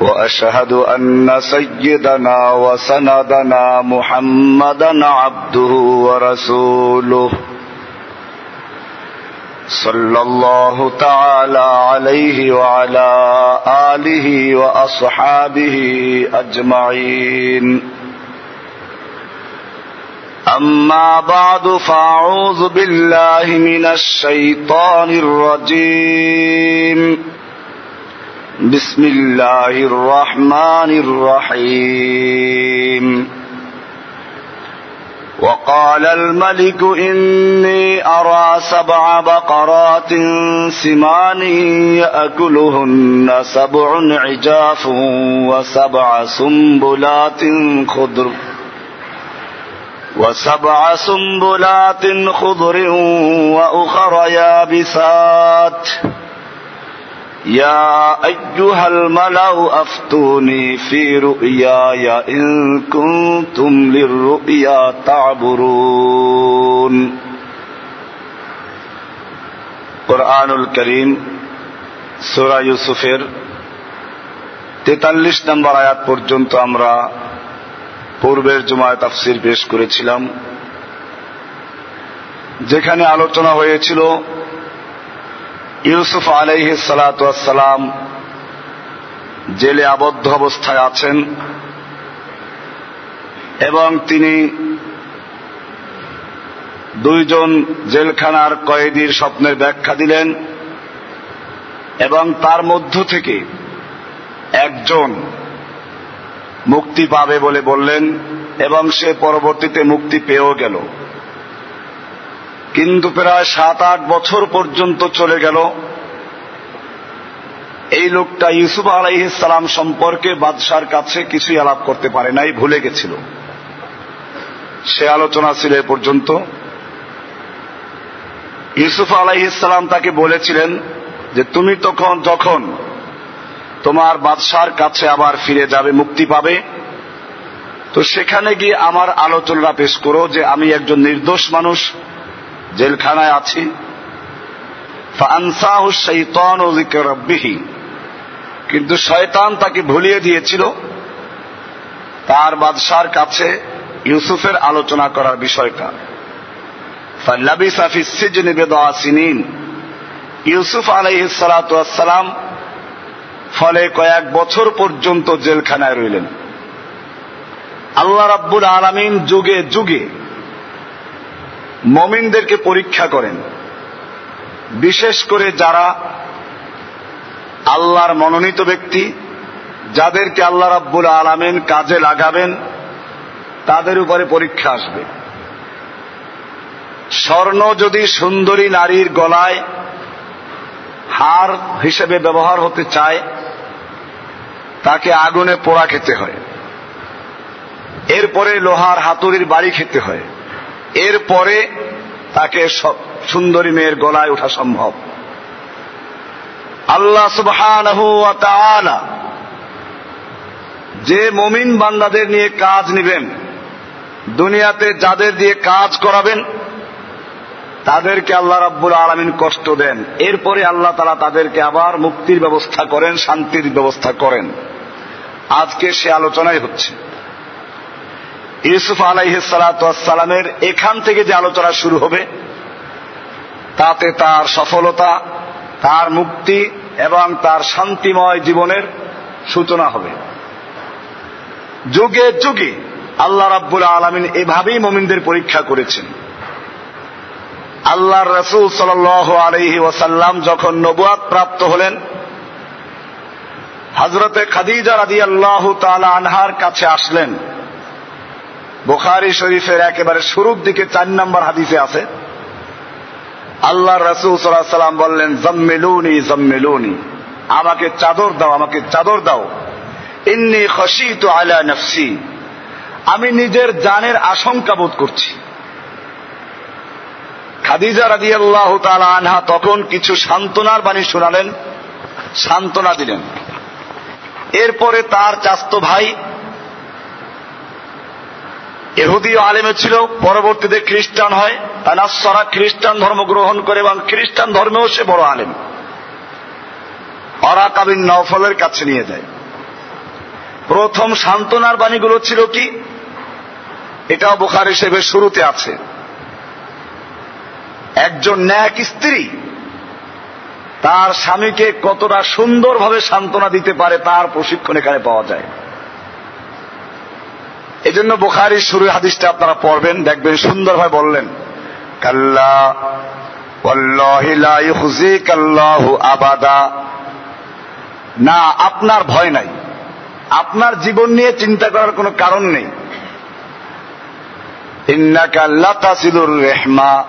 وأشهد أن سيدنا وسندنا محمدا عبده ورسوله صلى الله تعالى عليه وعلى آله وأصحابه أجمعين. أما بعد فأعوذ بالله من الشيطان الرجيم. بسم الله الرحمن الرحيم. وقال الملك إني أرى سبع بقرات سمان يأكلهن سبع عجاف وسبع سنبلات خضر وسبع سنبلات خضر وأخر يابسات. يا أيها الملأ أفتوني في رؤياي إن كنتم للرؤيا تعبرون কোরআনুল করিম সুরা ইউসুফের তেতাল্লিশ নম্বর আয়াত পর্যন্ত আমরা পূর্বের জুমায় তাফসির পেশ করেছিলাম যেখানে আলোচনা হয়েছিল ইউসুফ আলাইহ সালাম জেলে আবদ্ধ অবস্থায় আছেন এবং তিনি দুইজন জেলখানার কয়েদির স্বপ্নের ব্যাখ্যা দিলেন এবং তার মধ্য থেকে একজন মুক্তি পাবে বলে বললেন এবং সে পরবর্তীতে মুক্তি পেয়েও গেল। কিন্তু প্রায় সাত, আট বছর পর্যন্ত চলে গেল। এই লোকটা ইউসুফ আলাইসালাম সম্পর্কে বাদশার কাছে কিছুই আলাপ করতে পারে নাই, ভুলে গেছিল। সে আলোচনা ছিল এ পর্যন্ত। ইউসুফ আলাইসালাম তাকে বলেছিলেন যে, তুমি তখন, যখন তোমার বাদশার কাছে আবার ফিরে যাবে, মুক্তি পাবে, তো সেখানে গিয়ে আমার আলোচনা পেশ করো যে, আমি একজন নির্দোষ মানুষ জেলখানায় আছি। কিন্তু শয়তান তাকে ভুলিয়ে দিয়েছিল। তার বাদশার কাছে ইউসুফের আলোচনা করার বিষয়টা। ইউসুফ আলাইসালাম ফলে কয়েক বছর পর্যন্ত জেলখানায় রইলেন। আল্লাহ রাব্বুল আলমিন যুগে যুগে মমিনদেরকে পরীক্ষা করেন। বিশেষ করে যারা আল্লাহর মনোনীত ব্যক্তি, যাদেরকে আল্লাহ রাব্বুল আলমেন কাজে লাগাবেন, তাদের উপরে পরীক্ষা আসবে। স্বর্ণ যদি সুন্দরী নারীর গলায় হার হিসেবে ব্যবহার হতে চায়, তাকে আগুনে পোড়া খেতে হয়। এরপরে লোহার হাতুড়ির বাড়ি খেতে হয়। এরপরে তাকে সুন্দরী মেয়ের গলায় ওঠা সম্ভব। আল্লাহ সুবহান যে মমিন বান্দাদের নিয়ে কাজ নিবেন, দুনিয়াতে যাদের দিয়ে কাজ করাবেন, তাদেরকে আল্লাহ রাব্বুল আলমিন কষ্ট দেন। এরপরে আল্লাহ তালা তাদেরকে আবার মুক্তির ব্যবস্থা করেন, শান্তির ব্যবস্থা করেন। আজকে সে আলোচনাই হচ্ছে। ইউসুফ আলাইসালামের এখান থেকে যে আলোচনা শুরু হবে, তাতে তার সফলতা, তার মুক্তি এবং তার শান্তিময় জীবনের সূচনা হবে। যুগে যুগে আল্লাহ রাব্বুল আলমিন এভাবেই মমিনদের পরীক্ষা করেছেন। আল্লাহ রসুল সাল আলহি ওসাল্লাম যখন নবুয়াদ প্রাপ্ত হলেন হজরতে খাদিজা রাদি আল্লাহ তালা আনহার কাছে আসলেন। বুখারি শরীফের একেবারে শুরুর দিকে চার নম্বর হাদিসে আছে। আল্লাহ রসুল সাল্লাহ সাল্লাম বললেন, জম্মেলুনি জম্মেলুনি। আমাকে চাদর দাও, আমাকে চাদর দাও। ইন্নি খসি তো আলা নফসি। আমি নিজের জানের আশঙ্কা বোধ করছি। খাদিজা রাদি আল্লাহ আনহা তখন কিছু সান্ত্বনার বাণী শোনালেন, সান্ত্বনা দিলেন। এরপরে তার চাস্ত ভাই এহুদীয় আলেমে ছিল, পরবর্তীতে খ্রিস্টান হয়। তানাসরা খ্রিস্টান ধর্ম গ্রহণ করে এবং খ্রিস্টান ধর্মেও সে বড় আলেম। অরাকাবিন নফলের কাছে নিয়ে যায়। প্রথম সান্ত্বনার বাণীগুলো ছিল কি? এটাও বোখার হিসেবে শুরুতে আছে। একজন ন্যাক স্ত্রী তার স্বামীকে কতটা সুন্দরভাবে সান্ত্বনা দিতে পারে তার প্রশিক্ষণ এখানে পাওয়া যায়। এই জন্য বোখারি শুরু হাদিসটা আপনারা পড়বেন, দেখবেন, সুন্দরভাবে বললেন। কাল্লা আবাদা। না, আপনার ভয় নাই। আপনার জীবন নিয়ে চিন্তা করার কোনো কারণ নেই। রেহমা।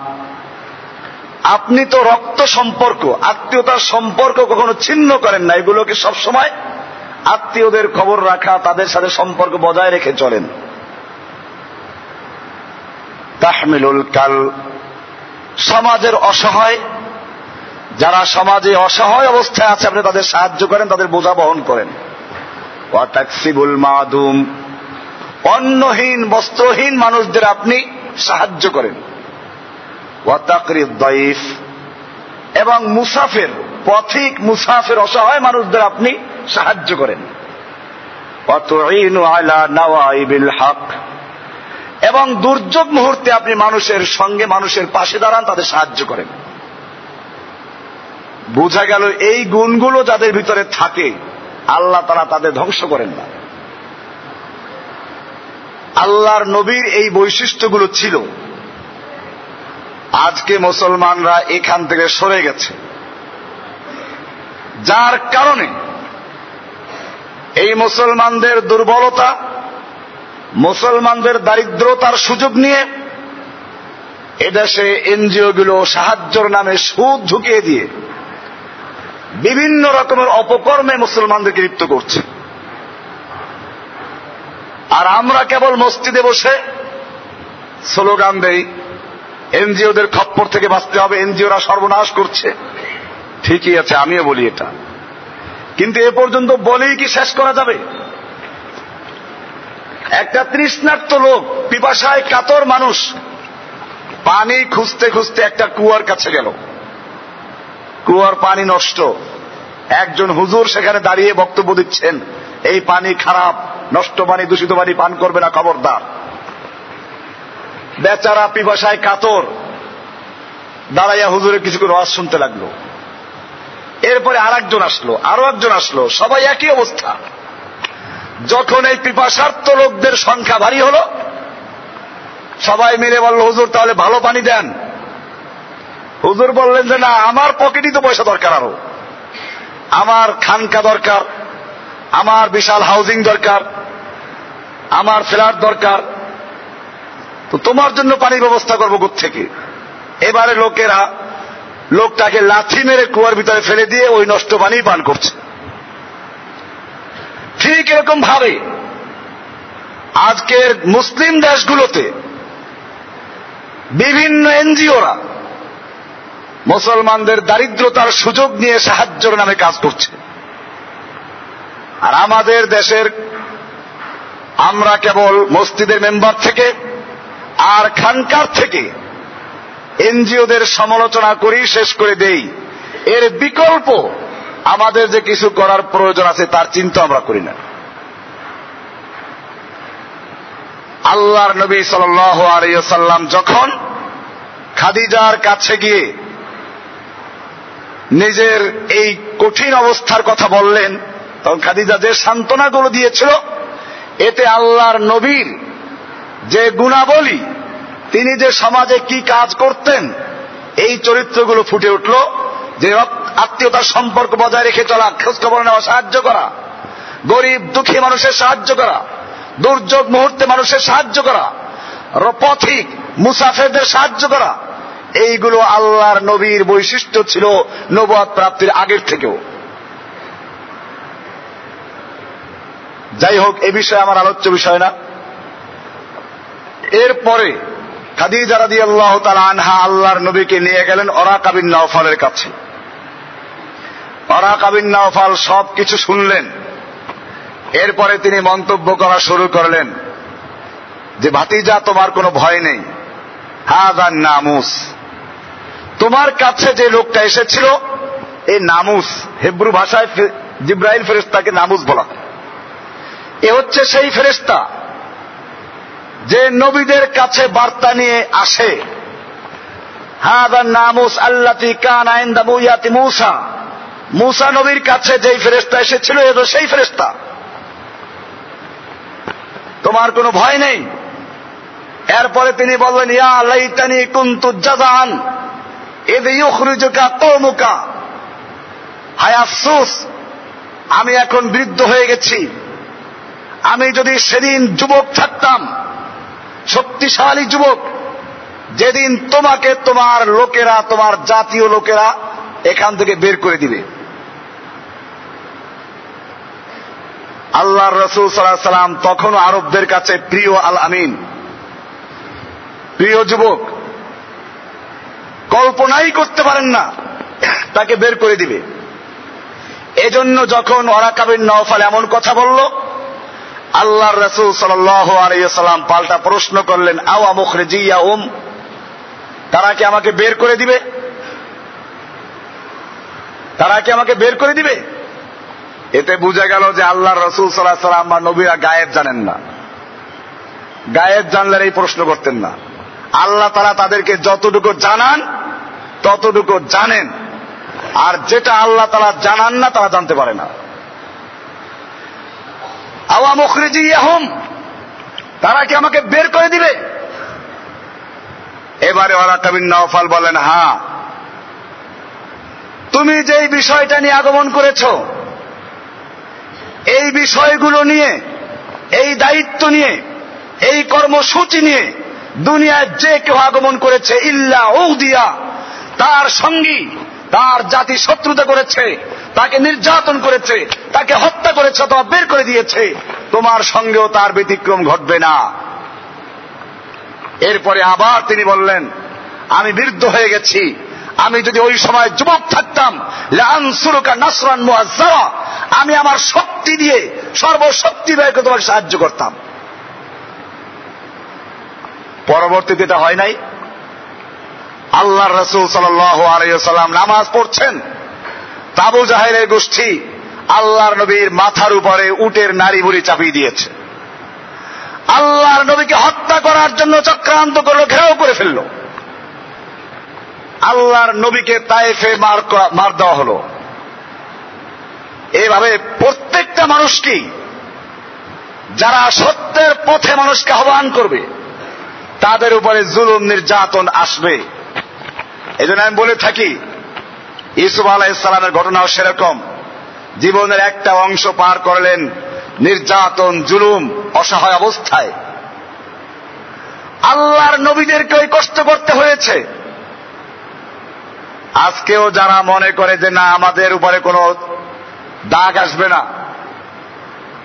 আপনি তো রক্ত সম্পর্ক, আত্মীয়তার সম্পর্ক কখনো ছিন্ন করেন না, এগুলোকে সবসময় আত্মীয়দের খবর রাখা, তাদের সাথে সম্পর্ক বজায় রেখে চলেন। তাহমিলুল কাল, সমাজের অসহায়, যারা সমাজে অসহায় অবস্থায় আছে, আপনি তাদের সাহায্য করেন, তাদের বোঝা বহন করেন। ওয়াতাকসিবুল মাদুম, অন্নহীন, বস্ত্রহীন মানুষদের আপনি সাহায্য করেন। ওয়াতাকরিদ দইফ, এবং মুসাফের, পথিক মুসাফের, অসহায় মানুষদের আপনি সাহায্য করেন। এবং দুর্যোগ মুহূর্তে আপনি মানুষের সঙ্গে মানুষের পাশে দাঁড়ান, তাদের সাহায্য করেন। বোঝা গেল এই গুণগুলো যাদের ভিতরে থাকে, আল্লাহ তারা তাদের ধ্বংস করেন না। আল্লাহর নবীর এই বৈশিষ্ট্যগুলো ছিল। আজকে মুসলমানরা এখান থেকে সরে গেছে। যার কারণে এই মুসলমানদের দুর্বলতা, মুসলমানদের দারিদ্রতার সুযোগ নিয়ে এদেশে এনজিও গুলো সাহায্যর নামে সুদ ঢুকিয়ে দিয়ে বিভিন্ন রকমের অপকর্মে মুসলমানদেরকে লিপ্ত করছে। আর আমরা কেবল মসজিদে বসে স্লোগান দেই, এনজিওদের খপ্পর থেকে বাঁচতে হবে, এনজিওরা সর্বনাশ করছে। ঠিকই আছে, আমিও বলি এটা। কিন্তু এ পর্যন্ত বলেই কি শেষ করা যাবে? একটা তৃষ্ণার্ত লোক, পিপাসায় কাতর মানুষ, পানি খুঁজতে খুঁজতে একটা কুয়ার কাছে গেল। কুয়ার পানি নষ্ট। একজন হুজুর সেখানে দাঁড়িয়ে বক্তব্য দিচ্ছেন, এই পানি খারাপ, নষ্ট পানি, দূষিত পানি পান করবে না খবরদার। বেচারা পিপাসায় কাতর। দাঁড়াইয়া হুজুরের কিছু ওয়াজ শুনতে লাগল। এরপরে আর একজন আসলো, আরও একজন আসলো, সবাই একই অবস্থা। যখন এই পিপাসার্থ লোকদের সংখ্যা ভারী হলো, সবাই মিলে বলল, হুজুর, তাহলে ভালো পানি দেন। হুজুর বললেন যে, না, আমার পকেটই তো পয়সা দরকার আরও। আমার খানকা দরকার, আমার বিশাল হাউজিং দরকার, আমার ফ্ল্যাট দরকার। তো তোমার জন্য পানির ব্যবস্থা করব থেকে এবারে লোকেরা লোকটাকে লাথি মেরে কুয়ার ভিতরে ফেলে দিয়ে ওই নষ্ট পানি পান করছে। ঠিক এরকম ভাবে আজকের মুসলিম দেশগুলোতে বিভিন্ন এনজিওরা মুসলমানদের দারিদ্রতার সুযোগ নিয়ে সাহায্যের নামে কাজ করছে। আর আমাদের দেশের আমরা কেবল মসজিদের মেম্বার থেকে আর খানকার থেকে এনজিওদের সমালোচনা করি, শেষ করে দেই। এর বিকল্প, আমাদের যে কিছু করার প্রয়োজন আছে, তার চিন্তা আমরা করি না। আল্লাহর নবী সাল্লাম যখন খাদিজার কাছে গিয়ে নিজের এই কঠিন অবস্থার কথা বললেন, তখন খাদিজা যে সান্ত্বনাগুলো দিয়েছিল, এতে আল্লাহর নবীর যে গুণাবলী তিনি যে সমাজে কি কাজ করতেন, এই চরিত্রগুলো ফুটে উঠল। যে আত্মীয়তার সম্পর্ক বজায় রেখে চলা, খোঁজখবর নেওয়া, সাহায্য করা। গরিব, দুঃখী মানুষের সাহায্য করা। দুর্যোগ মুহূর্তে মানুষের সাহায্য করা। পথিক, মুসাফেরদের সাহায্য করা। এইগুলো আল্লাহর নবীর বৈশিষ্ট্য ছিল নবাদ প্রাপ্তির আগের থেকেও। যাই হোক, এ বিষয়ে আমার আলোচ্য বিষয় না। এরপরে খাদিজা রাদি আল্লাহ তালা আনহা আল্লাহর নবীকে নিয়ে গেলেন অরা কাবিন নাওফালের কাছে। অরা কাবিন নাওফাল সব কিছু শুনলেন। এরপরে তিনি মন্তব্য করা শুরু করলেন যে, ভাতিজা, তোমার কোনো ভয় নেই। হাজার নামুস। তোমার কাছে যে লোকটা এসেছিল এই নামুস। হেব্রু ভাষায় জিব্রাইল ফেরেস্তাকে নামুস বলা এ হচ্ছে সেই ফেরেস্তা যে নবীদের কাছে বার্তা নিয়ে আসে হাদার নামুস আল্লাতি কান আইন্দা মুয়াতি মুসা। মুসা নবীর কাছে যেই ফেরেস্তা এসেছিল, এ তো সেই ফেরেস্তা তোমার কোনো ভয় নেই? এরপরে তিনি বললেন, ইয়া লাইতানি কুন্তু জাজান এদ ইউখরিজুকা কওমুকা। হায় আমি এখন বৃদ্ধ হয়ে গেছি। আমি যদি সেদিন যুবক থাকতাম শক্তিশালী যুবক। যেদিন তোমাকে তোমার লোকেরা, তোমার জাতীয় লোকেরা এখান থেকে বের করে দিবে। আল্লাহ রসুল সাল্লাহ সাল্লাম তখনও আরবদের কাছে প্রিয় আল আমিন প্রিয় যুবক, কল্পনাই করতে পারেন না, তাকে বের করে দিবে। এজন্য যখন ওরাকাবিন নওফাল এমন কথা বলল আল্লাহ রসুল সাল্লাম পাল্টা প্রশ্ন করলেন, আওয়া মুখরে জিয়া ওম তারা কি আমাকে বের করে দিবে? তারা কি আমাকে বের করে দিবে? এতে বুঝা গেল যে আল্লাহ রসুল সাল্লাহ সাল্লাম বা নবীরা গায়েব জানেন না। গায়েব জানলেন এই প্রশ্ন করতেন না। আল্লাহ তারা তাদেরকে যতটুকু জানান, ততটুকু জানেন। আর যেটা আল্লাহ তারা জানান না, তারা জানতে পারে না। আওয়া মুখরিজি ইয়াহুম তারা কি আমাকে বের করে দিবে? এবারে ওরা নওফাল বলেন হ্যাঁ। তুমি যেই বিষয়টা নিয়ে আগমন করেছ, এই বিষয়গুলো নিয়ে, এই দায়িত্ব নিয়ে, এই কর্মসূচি নিয়ে দুনিয়ায় যে কেউ আগমন করেছে, ইল্লা দিয়া তার সঙ্গী, তার জাতি শত্রুতা করেছে তাকে নির্যাতন করেছে, তাকে হত্যা করেছে অথবা বের করে দিয়েছে, তোমার সঙ্গেও তার ব্যতিক্রম ঘটবে না। এরপরে আবার তিনি বললেন, আমি বৃদ্ধ হয়ে গেছি, আমি যদি ওই সময় যুবক থাকতাম নাসরান আমি আমার শক্তি দিয়ে সর্বশক্তি ব্যয় করে তোমাকে সাহায্য করতাম। পরবর্তীতে এটা হয় নাই। আল্লাহ রসুল সাল সাল্লাম নামাজ পড়ছেন। তাবু জাহেরের গোষ্ঠী আল্লাহর নবীর মাথার উপরে উটের নারী বুড়ি চাপিয়ে দিয়েছে। আল্লাহর নবীকে হত্যা করার জন্য চক্রান্ত করল, ঘেরাও করে ফেলল। আল্লাহর নবীকে তাইফে মার মার দেওয়া হলো। এভাবে প্রত্যেকটা মানুষকেই যারা সত্যের পথে মানুষকে আহ্বান করবে, তাদের উপরে জুলুম, নির্যাতন আসবে। এই জন্য আমি বলে থাকি ইসুফ আলাহিসাল্লামের ঘটনাও সেরকম। জীবনের একটা অংশ পার করলেন নির্যাতন, জুলুম, অসহায় অবস্থায়। আল্লাহর নবীদেরকে ওই কষ্ট করতে হয়েছে। আজকেও যারা মনে করে যে না, আমাদের উপরে কোনো দাগ আসবে না,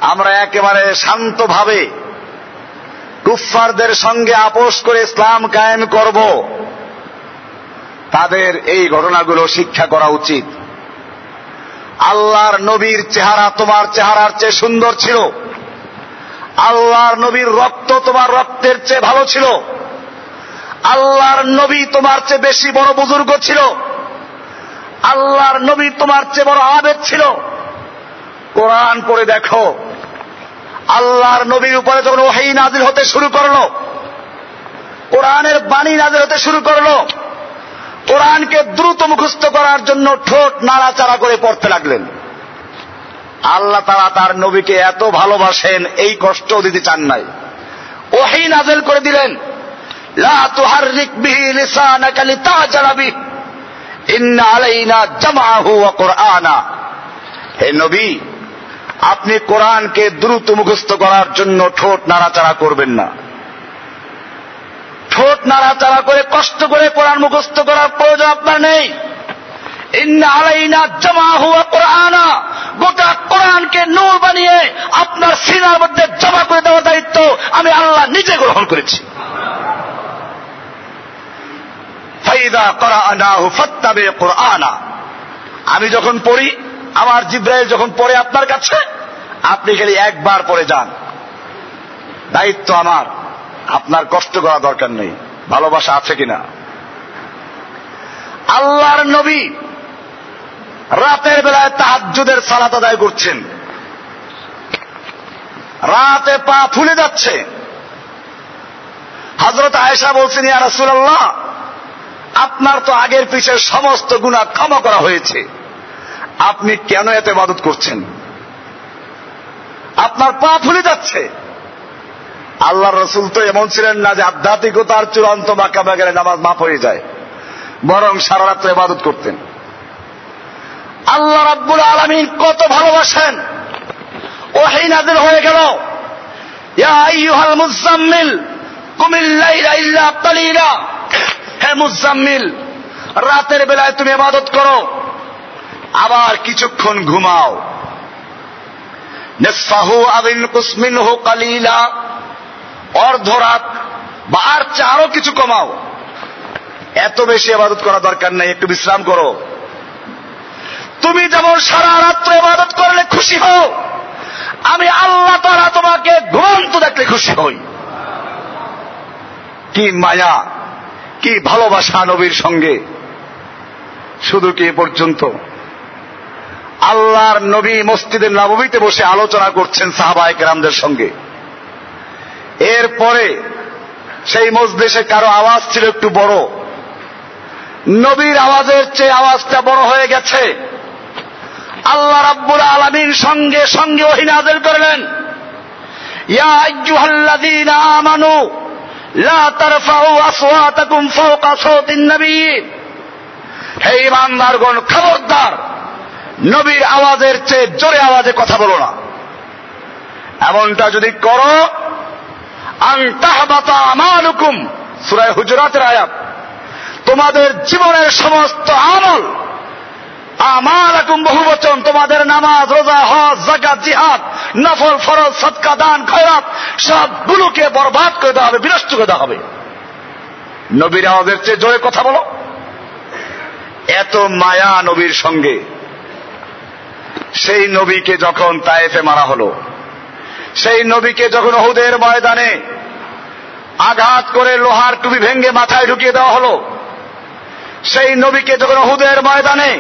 আমরা একেবারে শান্তভাবে কুফফারদের সঙ্গে আপোষ করে ইসলাম কায়েম করব। তাদের এই ঘটনাগুলো শিক্ষা করা উচিত। আল্লাহর নবীর চেহারা তোমার চেহারার চেয়ে সুন্দর ছিল। আল্লাহর নবীর রক্ত তোমার রক্তের চেয়ে ভালো ছিল। আল্লাহর নবী তোমার চেয়ে বেশি বড় বুজুর্গ ছিল। আল্লাহর নবী তোমার চেয়ে বড় আবেদ ছিল। কোরআন পড়ে দেখো। আল্লাহর নবীর উপরে যখন ওহাই নাজিল হতে শুরু করল, কোরআনের বাণী নাজিল হতে শুরু করল কোরআনকে দ্রুত মুখস্থ করার জন্য ঠোঁট নাড়াচাড়া করে পড়তে লাগলেন। আল্লাহ তারা তার নবীকে এত ভালোবাসেন, এই কষ্ট দিতে চান নাই। ওহি নাজেল করে দিলেন হে নবী, আপনি কোরআনকে দ্রুত মুখস্থ করার জন্য ঠোঁট নাড়াচাড়া করবেন না। ঠোঁট নাড়াচাড়া করে, কষ্ট করে কোরআন মুখস্থ করার প্রয়োজন আপনার নেই। জামাহু ওয়া কুরআনা। গোটা কোরআনকে নূর বানিয়ে আপনার সিনার মধ্যে জমা করে দেওয়ার দায়িত্ব আমি আল্লাহ নিজে গ্রহণ করেছি। ফাইদা করানাহু ফাত্তাবে কোরআনা। আমি যখন পড়ি, আমার জিব্রাইল যখন পড়ে আপনার কাছে, আপনি খালি একবার পড়ে যান। দায়িত্ব আমার। আপনার কষ্ট করা দরকার নেই। ভালোবাসা আছে কিনা? আল্লাহর নবী রাতের বেলায় তাহাজ্জুদের সালাত আদায় করছেন। রাতে পা ফুলে যাচ্ছে। হজরত আয়েশা বলছেন, ইয়া রাসূলুল্লাহ, আপনার তো আগের পিছের সমস্ত গুণা ক্ষমা করা হয়েছে। আপনি কেন এতে ইবাদত করছেন? আপনার পা ফুলে যাচ্ছে। আল্লাহ রসুল তো এমন ছিলেন না যে আধ্যাত্মিকতার চূড়ান্ত বাঁকা গেলে নামাজ মাফ হয়ে যায়। বরং সারা রাত্র ইবাদত করতেন। আল্লাহ রাব্বুল আলমিন কত ভালোবাসেন। ওহি নাজির হয়ে গেল। মুজাম্মিল হে মুজাম্মিল রাতের বেলায় তুমি ইবাদত করো। আবার কিছুক্ষণ ঘুমাও। নিসফাহু আবিন কুসমিনহু কালিলা। অর্ধরাত বা আর আরও কিছু কমাও। এত বেশি আবাদত করা দরকার নাই, একটু বিশ্রাম করো। তুমি যেমন সারা রাত্র ইবাদত করলে খুশি হও, আমি আল্লাহ তারা তোমাকে ঘুমন্ত দেখলে খুশি হই। কি মায়া, কি ভালোবাসা নবীর সঙ্গে। শুধু কি পর্যন্ত? আল্লাহর নবী মসজিদের নবমীতে বসে আলোচনা করছেন সাহাবাহিক রামদের সঙ্গে। এরপরে সেই মসজিদে কারও আওয়াজ ছিল একটু বড়। নবীর আওয়াজের চেয়ে আওয়াজটা বড় হয়ে গেছে। আল্লাহ রাব্বুল আলমীর সঙ্গে সঙ্গে ওহিনাদের করলেন। আমানু, লা নবী খবরদার, নবীর আওয়াজের চেয়ে জোরে আওয়াজে কথা বলো না। এমনটা যদি করো সুরায় হুজরাতের আয়াত। তোমাদের জীবনের সমস্ত আমল, আমালাকুম বহু বচন তোমাদের নামাজ, রোজা, হজ জাকাত জিহাদ, নফল, ফরজ সৎকা দান, খয়রাত, সবগুলোকে বরবাদ করে দেওয়া হবে, বিনষ্ট করে দেওয়া হবে। নবীর আওয়াজের চেয়ে জোরে কথা বলো। এত মায়া নবীর সঙ্গে। সেই নবীকে যখন তায়েফে মারা হলো সেই নবীকে যখন ওহুদের ময়দানে আঘাত করে লোহার টুপি ভেঙ্গে মাথায় ঢুকিয়ে দেওয়া হলো, সেই নবীকে যখন ওহুদের ময়দানে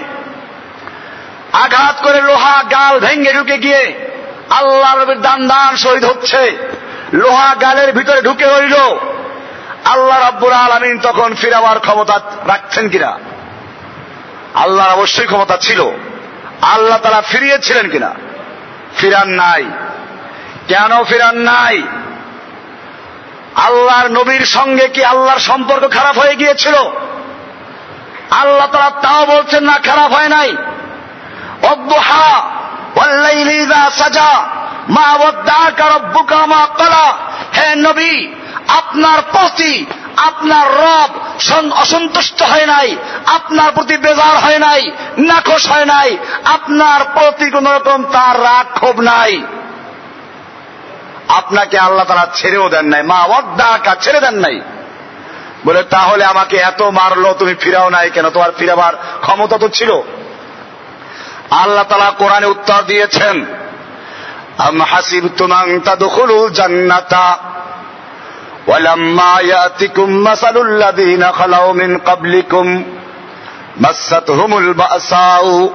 আঘাত করে লোহা গাল ভেঙ্গে ঢুকে গিয়ে আল্লাহ নবীর দান দান শহীদ হচ্ছে, লোহা গালের ভিতরে ঢুকে রইল, আল্লাহ রাব্বুল আলমিন তখন ফিরাবার ক্ষমতা রাখছেন কিনা? আল্লাহর অবশ্যই ক্ষমতা ছিল। আল্লাহ তারা ফিরিয়েছিলেন কিনা? ফিরান নাই। কেন ফিরান নাই। আল্লাহর নবীর সঙ্গে কি আল্লাহর সম্পর্ক খারাপ হয়ে গিয়েছিল? আল্লাহ তারা তাও বলছেন, না, খারাপ হয় নাই। অব্দুহা সাজা, মা হে নবী, আপনার প্রতি আপনার রব অসন্তুষ্ট হয় নাই, আপনার প্রতি বেজার হয় নাই নাকশ হয় নাই, আপনার প্রতি কোন রকম তার রাগ ক্ষোভ নাই। আপনাকে আল্লাহ তারা ছেড়েও দেন নাই, মা অদ্দাকা ছেড়ে দেন নাই। বলে, তাহলে আমাকে এত মারলো, তুমি ফিরাও নাই কেন? তোমার ফিরাবার ক্ষমতা তো ছিল। আল্লাহ তালা কোরআনে উত্তর দিয়েছেন, আম হাসিব তুমাং তা তাদুখুলু জান্নাতা, ওয়ালাম্মা ইয়াতিকুম মাসালুল্লাযীনা খালাউ মিন ক্বাবলিকুম, মাসাতহুমুল বাসাউ।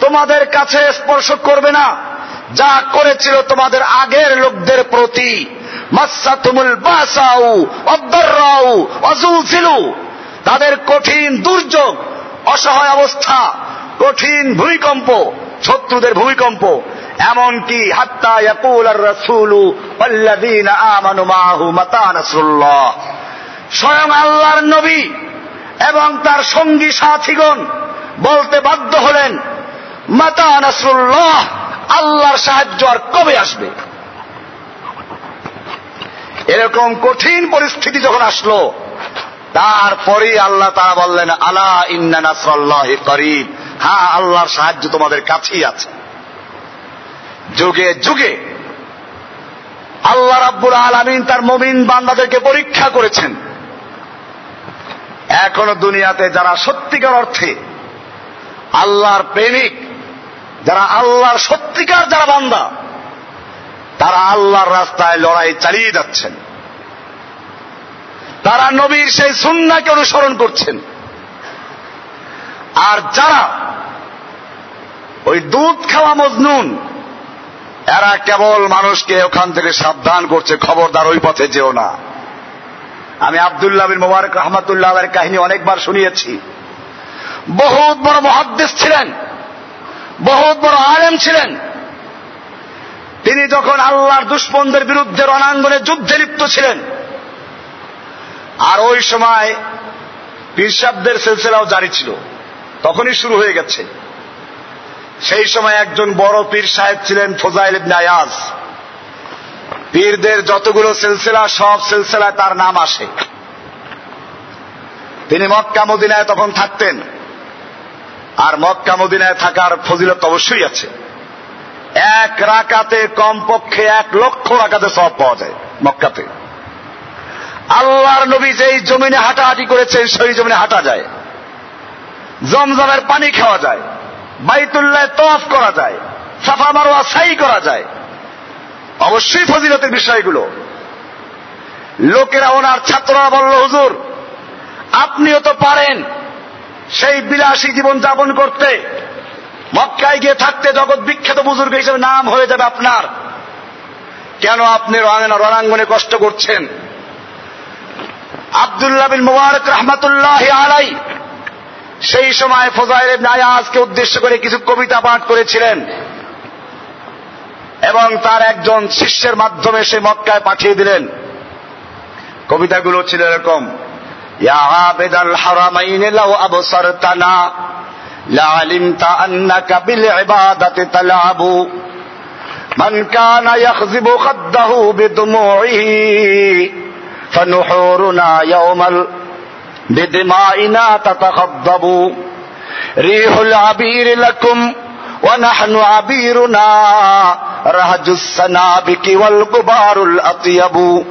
তোমাদের কাছে স্পর্শ করবে না। যা করেছিল তোমাদের আগের লোকদের প্রতি। তাদের কঠিন দুর্যোগ, অসহায় অবস্থা, কঠিন ভূমিকম্প, শত্রুদের ভূমিকম্প। এমনকি স্বয়ং আল্লাহর নবী এবং তার সঙ্গী সাথীগণ বলতে বাধ্য হলেন মাতা নাসরুল্লাহ, আল্লাহর সাহায্য আর কবে আসবে? এরকম কঠিন পরিস্থিতি যখন আসলো তারপরে আল্লাহ তারা বললেন, আলা ইন্না নাসরাল্লাহ করিব। হ্যাঁ আল্লাহর সাহায্য তোমাদের কাছেই আছে। যুগে যুগে আল্লাহ রাব্বুল আলমিন তার মমিন বান্দাদেরকে পরীক্ষা করেছেন। এখনও দুনিয়াতে যারা সত্যিকার অর্থে আল্লাহর প্রেমিক যারা আল্লাহর সত্যিকার যারা বান্দা, তারা আল্লাহর রাস্তায় লড়াই চালিয়ে যাচ্ছেন। তারা নবীর সেই সুন্নাকে অনুসরণ করছেন। আর যারা ওই দুধ খাওয়া মজনুন, এরা কেবল মানুষকে ওখান থেকে সাবধান করছে, খবরদার ওই পথে যেও না। আমি আবদুল্লাহ বিন মোবারক রহমতুল্লাহ কাহিনী অনেকবার শুনিয়েছি। বহুত বড় মহাদ্দেশ ছিলেন। বহুত বড় আলেম ছিলেন। তিনি যখন আল্লাহর দুষ্পন্দের বিরুদ্ধে রণাঙ্গনে যুদ্ধে লিপ্ত ছিলেন, আর ওই সময় পীরসাবদের সিলসিলাও জারি ছিল, তখনই শুরু হয়ে গেছে। সেই সময় একজন বড় পীর সাহেব ছিলেন ফোজাইল ইবনে আয়াজ। পীরদের যতগুলো সিলসিলা, সব সিলসিলায় তার নাম আসে। তিনি মক্কা, মদিনায় তখন থাকতেন। আর মক্কা মদিনায় থাকার ফজিলত অবশ্যই আছে। এক রাকাতে কমপক্ষে এক লক্ষ রাকাতে সব পাওয়া যায় মক্কাতে। আল্লাহর নবী যেই জমিনে হাঁটাহাঁটি করেছেন, সেই জমিনে হাঁটা যায়। জমজমের পানি খাওয়া যায়। বাইতুল্লাহ তফ করা যায়। সাফা মারোয়া সাই করা যায়। অবশ্যই ফজিলতের বিষয়গুলো। লোকেরা ওনার ছাত্ররা বলল, হুজুর, আপনিও তো পারেন সেই বিলাসী জীবন যাপন করতে মক্কায় গিয়ে থাকতে জগৎ বিখ্যাত বুজুর্গ হিসেবে নাম হয়ে যাবে আপনার। কেন আপনি রণাঙ্গনে কষ্ট করছেন? আবদুল্লাহ বিন মুবারক রহমতুল্লাহ আলাই সেই সময় ফজাইল নায়াজকে উদ্দেশ্য করে কিছু কবিতা পাঠ করেছিলেন। এবং তার একজন শিষ্যের মাধ্যমে সে মক্কায় পাঠিয়ে দিলেন। কবিতাগুলো ছিল এরকম। يا عابد الحرمين لو أبصرتنا لعلمت أنك بالعبادة تلعب. من كان يخزب خده بدموعه فنحورنا يوم بدمائنا تتخضب. ريح العبير لكم ونحن عبيرنا. رهج السنابك والغبار الأطيب.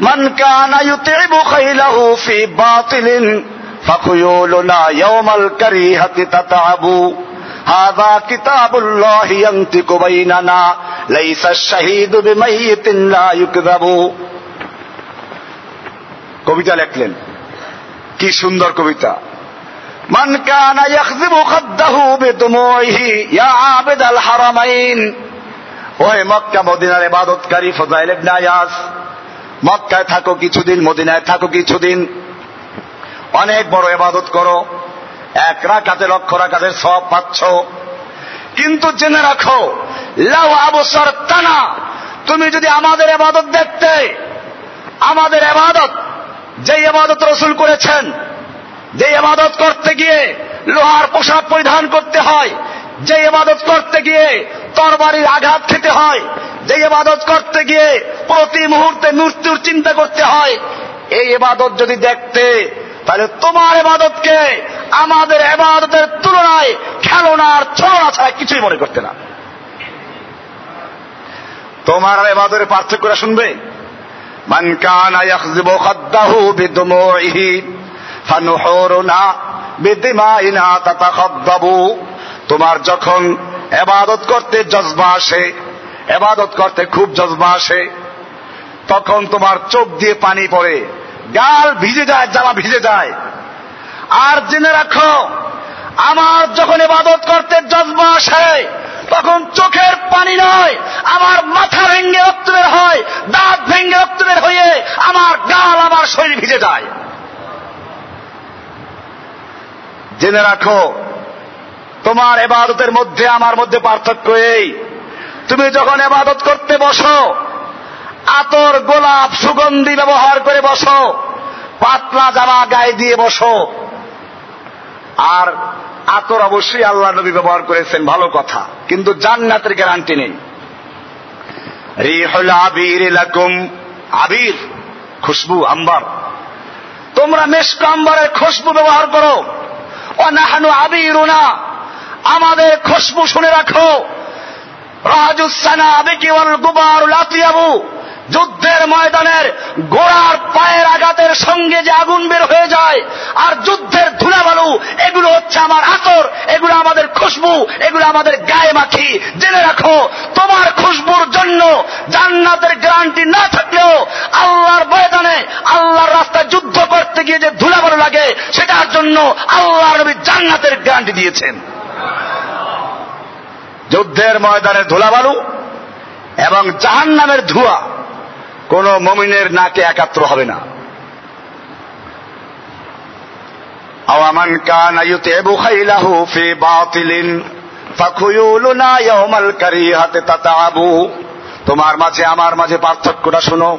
من كان يتعب خيله في باطل فخيولنا يوم الكريهة تتعب هذا كتاب الله ينطق بيننا ليس الشهيد بميت لا يكذب কবিতা লেখলেন কি সুন্দর কবিতা মান কানা ইয়াখযিবু খাদ্দাহু বিদুমুইহি ইয়া আবিদাল হারামাইন ওই মক্কা মদিনার ইবাদতকারী ফজাইল ইবনে আয়াস মক্কায় থাকো কিছুদিন, মদিনায় থাকো কিছুদিন। অনেক বড় এবাদত করো। এক রাকাতে, লক্ষ রাকাতের সব পাচ্ছ। কিন্তু জেনে রাখো, লাউ আবসর তানা তুমি যদি আমাদের এবাদত দেখতে, আমাদের এবাদত যে এবাদত রসুল করেছেন যে এবাদত করতে গিয়ে লোহার পোশাক পরিধান করতে হয় যে ইবাদত করতে গিয়ে তরবারির আঘাত খেতে হয়, যে ইবাদত করতে গিয়ে প্রতি মুহূর্তে মৃত্যুর চিন্তা করতে হয়, এই এবাদত যদি দেখতে, তাহলে তোমার এবাদতকে আমাদের এবাদতের তুলনায় খেলনার ছড়া ছাড়া কিছুই মনে করতে না। তোমার এবাদের এবাদতের শুনবে? মান কানা ইয়াখযিবু খাদ্দাহু তোমার যখন এবাদত করতে জজবা আসে, এবাদত করতে খুব জজবা আসে, তখন তোমার চোখ দিয়ে পানি পড়ে, গাল ভিজে যায় জামা ভিজে যায়। আর জেনে রাখো, আমার যখন এবাদত করতে জজবা আসে, তখন চোখের পানি নয়, আমার মাথা ভেঙ্গে রক্ত বের হয়, দাঁত ভেঙ্গে রক্ত বের হয়ে আমার গাল আমার শরীর ভিজে যায়। জেনে রাখো তোমার এবাদতের মধ্যে আমার মধ্যে পার্থক্য এই। তুমি যখন এবাদত করতে বসো, আতর, গোলাপ, সুগন্ধি ব্যবহার করে বসো, পাতলা জামা গায়ে দিয়ে বসো। আর আতর অবশ্যই আল্লাহ নবী ব্যবহার করেছেন, ভালো কথা। কিন্তু জান্নাতের গ্যারান্টি নেই। রিহুল আবির লাকুম, আবির, খুশবু, আম্বার। তোমরা মেশক আম্বারের খুশবু ব্যবহার করো। অনাহানু আবির আমাদের খুশবু শুনে রাখো। রাজুসানা যুদ্ধের ময়দানের গোড়ার পায়ের আঘাতের সঙ্গে যে আগুন বের হয়ে যায়, আর যুদ্ধের ধুলাবালু, এগুলো হচ্ছে আমার আতর, এগুলো আমাদের খুশবু এগুলো আমাদের গায়ে মাখি। জেনে রাখো, তোমার খুশবুর জন্য জান্নাতের গ্যারান্টি না থাকলেও আল্লাহর ময়দানে, আল্লাহর রাস্তায় যুদ্ধ করতে গিয়ে যে ধুলাবালু লাগে, সেটার জন্য আল্লাহ নবী জান্নাতের গ্যারান্টি দিয়েছেন। যুদ্ধের ময়দানে ধুলাবালু এবং জাহান নামের ধোঁয়া কোন মমিনের নাকে একাত্র হবে না। তোমার মাঝে, আমার মাঝে পার্থক্যটা শোনো।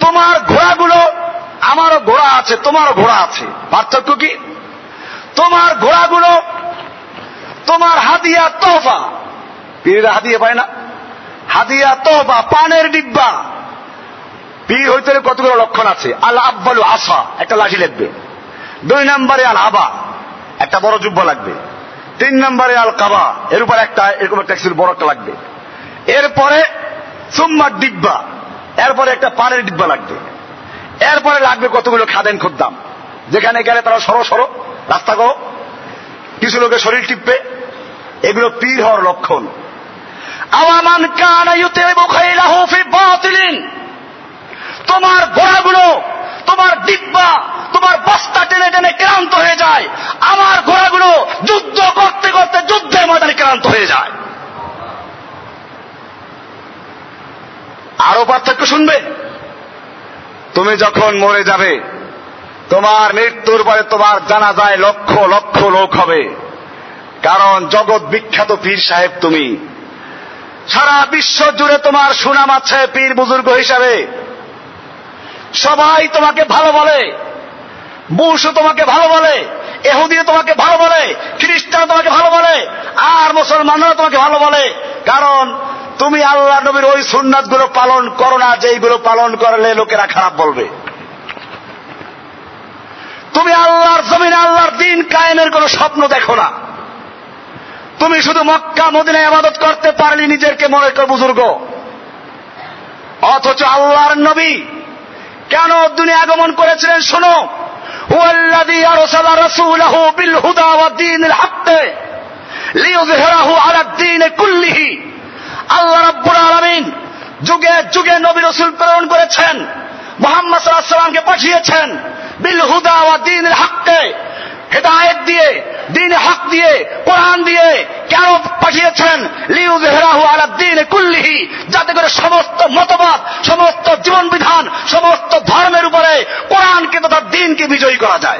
তোমার ঘোড়াগুলো আমারও ঘোড়া আছে, তোমারও ঘোড়া আছে। পার্থক্য কি? তোমার ঘোড়াগুলো তোমার হাদিয়া তোহফা। পীরেরা হাদিয়া পায় না। হাদিয়া তোহফা, পানের ডিব্বা। পীর হইতে কতগুলো লক্ষণ আছে? আল আব্বালু আসা, একটা লাঠি লাগবে দুই নম্বরে আল আবা, একটা বড় যুব্ব লাগবে। তিন নম্বরে আল কাবা, এর উপর একটা, এরকম একটা বড় একটা লাগবে। এরপরে সুম্মার ডিব্বা, এরপরে একটা পানের ডিব্বা লাগবে। এরপরে লাগবে কতগুলো খাদেন খুদ্দাম। যেখানে গেলে তারা সরো সরো, রাস্তা করো। কিছু লোকের শরীর টিপবে, এগুলো পীর হওয়ার লক্ষণ। আওয়ামান কানা ইউতিবু বাতিলিন। তোমার ঘোড়াগুলো, তোমার ডিব্বা, তোমার বস্তা টেনে টেনে ক্লান্ত হয়ে যায়। আমার ঘোড়াগুলো যুদ্ধ করতে করতে যুদ্ধের ময়দানে ক্লান্ত হয়ে যায়। আরও পার্থক্য শুনবে? তুমি যখন মরে যাবে তোমার মৃত্যুর পরে তোমার জানা যায় লক্ষ লক্ষ লোক হবে। কারণ জগৎ বিখ্যাত পীর সাহেব তুমি। সারা বিশ্ব জুড়ে তোমার সুনাম আছে পীর বুজুর্গ হিসাবে। সবাই তোমাকে ভালো বলে। বুশও তোমাকে ভালো বলে। এহুদিও তোমাকে ভালো বলে। খ্রিস্টান তোমাকে ভালো বলে। আর মুসলমানরা তোমাকে ভালো বলে। কারণ তুমি আল্লাহ নবীর ওই সুন্নাতগুলো পালন করো না, যেইগুলো পালন করলে লোকেরা খারাপ বলবে। তুমি আল্লাহর জমিনে আল্লাহর দিন কায়েমের কোন স্বপ্ন দেখো না। তুমি শুধু মক্কা, মদিনায় আবাদত করতে পারলি নিজেকে মনে কর বুজুর্গ। অথচ আল্লাহর নবী কেন দুনিয়া আগমন করেছিলেন শোনো। আল্লাহ আলামিন যুগে যুগে নবী রসুল প্রেরণ করেছেন, মোহাম্মদ আলাইহি সাল্লামকে পাঠিয়েছেন। বিল হুদা ওয়া দীনিল হককে। হেদায়েত দিয়ে, দিন হক দিয়ে, কোরআন দিয়ে কেন পাঠিয়েছেন? লিউজহেরাহু আলা দিন কুল্লিহি, যাতে করে সমস্ত মতবাদ, সমস্ত জীবন বিধান সমস্ত ধর্মের উপরে কোরআনকে তথা দিনকে বিজয়ী করা যায়।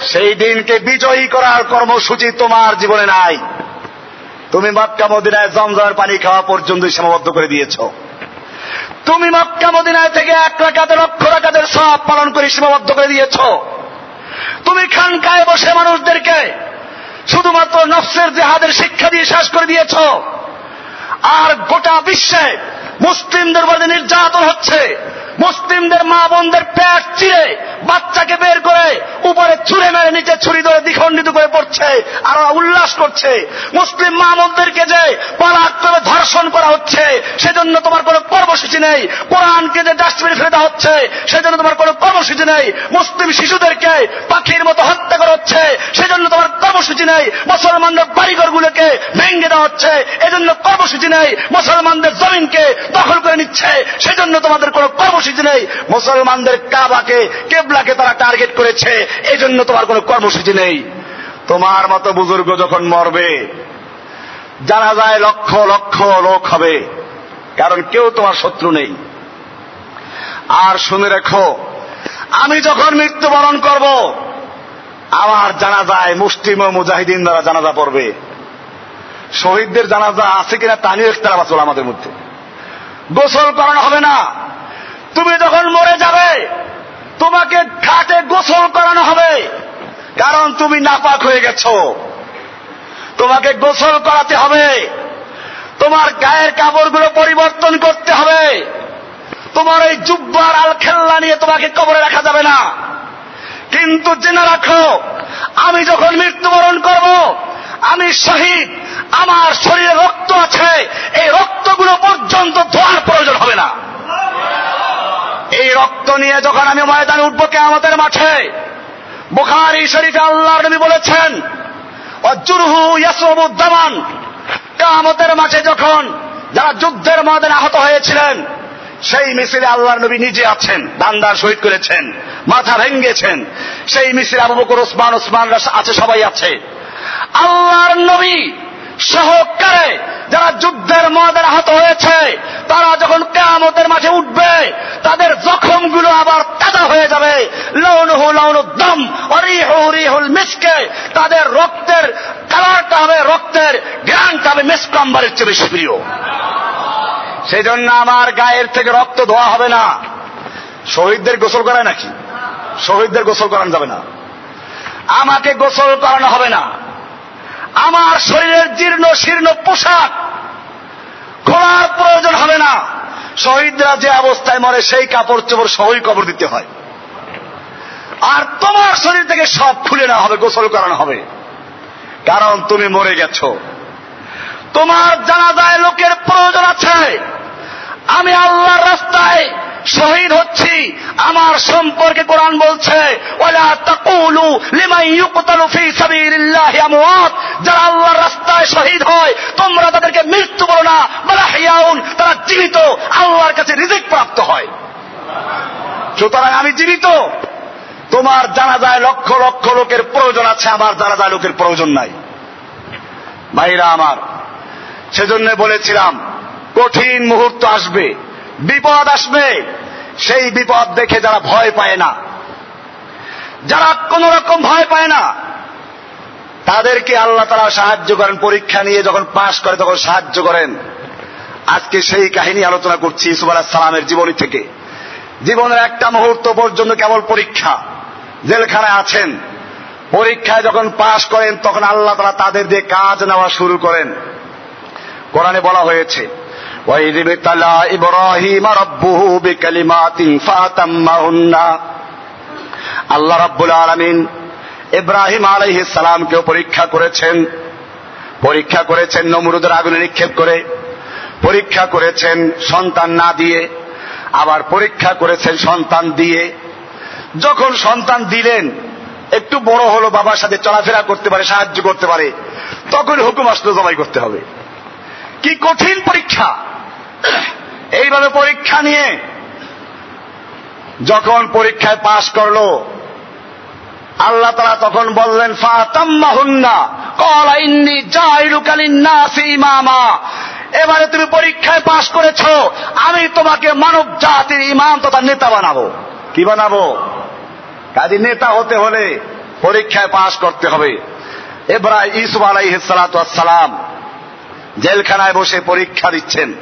সেই দিনকে বিজয়ী করার কর্মসূচি তোমার জীবনে নাই। তুমি মক্কা, মদিনায় জমজমের পানি খাওয়া পর্যন্ত সীমাবদ্ধ করে দিয়েছ। তুমি মক্কা মদিনায় থেকে এক রাকাতে, লক্ষ রাকাতের সব পালন করে সীমাবদ্ধ করে দিয়েছ। তুমি খানকায় বসে মানুষদেরকে শুধুমাত্র নফসের জেহাদের শিক্ষা দিয়ে শেষ করে দিয়েছ। আর গোটা বিশ্বে মুসলিমদের মধ্যে নির্যাতন হচ্ছে। মুসলিমদের মা বোনদের পেট চিরে বাচ্চাকে বের করে উপরে ছুঁড়ে মেরে নিচে ছুরি ধরে দ্বিখণ্ডিত করে পড়ছে, আর উল্লাস করছে। মুসলিম মা বোনদেরকে যে পালাক করে ধর্ষণ করা হচ্ছে, সেজন্য তোমার কোনো কর্মসূচি নেই। কোরআনকে যে ডাস্টবিনে ফেলে দেওয়া হচ্ছে, সেজন্য তোমার কোনো কর্মসূচি নেই। মুসলিম শিশুদেরকে পাখির মতো হত্যা করা হচ্ছে, সেজন্য তোমার কর্মসূচি নেই। মুসলমানদের বাড়িঘর গুলোকে ভেঙে দেওয়া হচ্ছে, এজন্য কর্মসূচি নেই। মুসলমানদের জমিনকে দখল করে নিচ্ছে, সেজন্য তোমাদের কোনো কর্মসূচি নেই। মুসলমানদের কাবাকে, কেবলাকে তারা টার্গেট করেছে, এজন্য তোমার কোনো কর্মসূচি নেই। তোমার মতো বুজুর্গ যখন মরবে জানা যায় লক্ষ লক্ষ লোক হবে, কারণ কেউ তোমার শত্রু নেই। আর শুনে রেখো, আমি যখন মৃত্যুবরণ করব, আমার জানাজায় মুসলিম ও মুজাহিদিন দ্বারা জানাজা পড়বে। শহীদদের জানাজা আছে কিনা তা নিয়ে একটা আসল আমাদের মধ্যে। গোসল করানো হবে না। তুমি যখন মরে যাবে, তোমাকে ঘাটে গোসল করানো হবে। কারণ তুমি নাপাক হয়ে গেছো। তোমাকে গোসল করাতে হবে। তোমার গায়ের কাপড়গুলো পরিবর্তন করতে হবে। তোমার এই জুব্বার আল খেল্লা নিয়ে তোমাকে কবরে রাখা যাবে না। কিন্তু জেনে রাখো, আমি যখন মৃত্যুবরণ করব, আমি শহীদ, আমার শরীরে রক্ত আছে, এই রক্তগুলো পর্যন্ত ধোয়ার প্রয়োজন হবে না। এই রক্ত নিয়ে যখন আমি ময়দানে উঠবো কে আমাদের মাঠে, বুখারি শরীফে আল্লাহ নবী বলেছেন অজুরহু কামতের মাঝে যখন যারা যুদ্ধের ময়দানে আহত হয়েছিলেন, সেই মিছিলে আল্লাহ নবী নিজে আছেন দান্দার শহীদ করেছেন, মাথা ভেঙ্গেছেন। সেই মিছিলে আবু বকর, ওসমান ওসমান আছে, সবাই আছে। আল্লাহর নবী সহকারে যারা যুদ্ধের ময়দানে আহত হয়েছে, তারা যখন কেমতের মাঝে উঠবে, তাদের জখমগুলো আবার তাজা হয়ে যাবে। লৌনহু লৌনুদ্দম অরিহু রিহুল মিসকে, তাদের রক্তের কালারটা হবে রক্তের জ্ঞানটা হবে মিসকাম্বারের চেয়ে বেশি প্রিয়। সেই জন্য আমার গায়ের থেকে রক্ত ধোয়া হবে না। শহীদদের গোসল করায় নাকি? শহীদদের গোসল করানো যাবে না। আমাকে গোসল করানো হবে না। আমার শরীরের জীর্ণ, শীর্ণ পোশাক খোলার প্রয়োজন হবে না। শহীদরা যে অবস্থায় মরে, সেই কাপড় চোপড় সহই কবর দিতে হয়। আর তোমার শরীর থেকে সব খুলে নেওয়া হবে, গোসল করানো হবে। কারণ তুমি মরে গেছো। তোমার জানা যায় লোকের প্রয়োজন আছে। আমি আল্লাহর রাস্তায় শহীদ হচ্ছি। আমার সম্পর্কে কোরআন বলছে যারা আল্লাহর রাস্তায় শহীদ হয়, তোমরা তাদেরকে মৃত্যু বলো না বালাহিয়াউন তারা জীবিত, আল্লাহর কাছে রিজিক প্রাপ্ত হয়। সুতরাং আমি জীবিত। তোমার জানা যায় লক্ষ লক্ষ লোকের প্রয়োজন আছে, আমার জানা যায় লোকের প্রয়োজন নাই। ভাইরা আমার, সেজন্য বলেছিলাম, কঠিন মুহূর্ত আসবে। বিপদ আসবে, সেই বিপদ দেখে যারা ভয় পায় না, যারা কোন রকম ভয় পায় না, তাদেরকে আল্লাহ তারা সাহায্য করেন, পরীক্ষা নিয়ে যখন পাশ করে তখন সাহায্য করেন। আজকে সেই কাহিনী আলোচনা করছি ইসুফ আলাহ সালামের জীবনী থেকে। জীবনের একটা মুহূর্ত পর্যন্ত কেবল পরীক্ষা, জেলখানায় আছেন। পরীক্ষায় যখন পাশ করেন, তখন আল্লাহ তারা তাদের দিয়ে কাজ নেওয়া শুরু করেন। কোরআনে বলা হয়েছে وإذ ابتلى إبراهيم ربه بكلمات فأتمهن আল্লাহ রাব্বুল আলমিন ইব্রাহিম আলাইহিস সালামকেও পরীক্ষা করেছেন পরীক্ষা করেছেন নমরুদের আগুনে নিক্ষেপ করে পরীক্ষা করেছেন সন্তান না দিয়ে আবার পরীক্ষা করেছেন সন্তান দিয়ে যখন সন্তান দিলেন একটু বড় হলো বাবার সাথে চলাফেরা করতে পারে সাহায্য করতে পারে তখন হুকুম আসলো জমাই করতে হবে কি কঠিন পরীক্ষা? এইভাবে পরীক্ষা নিয়ে যখন পরীক্ষায় পাশ করল, আল্লাহ তারা তখন বললেন, ফাতাম্মাহুন্না জাইলুকালিন্নাসি ইমামা। এবারে তুমি পরীক্ষায় পাশ করেছ, আমি তোমাকে মানব জাতির ইমাম তথা নেতা বানাবো। কি বানাবো? কাজী নেতা হতে হলে পরীক্ষায় পাশ করতে হবে। এবার ইসুফ আলাইসালাম জেলখানায় বসে পরীক্ষা দিচ্ছেন।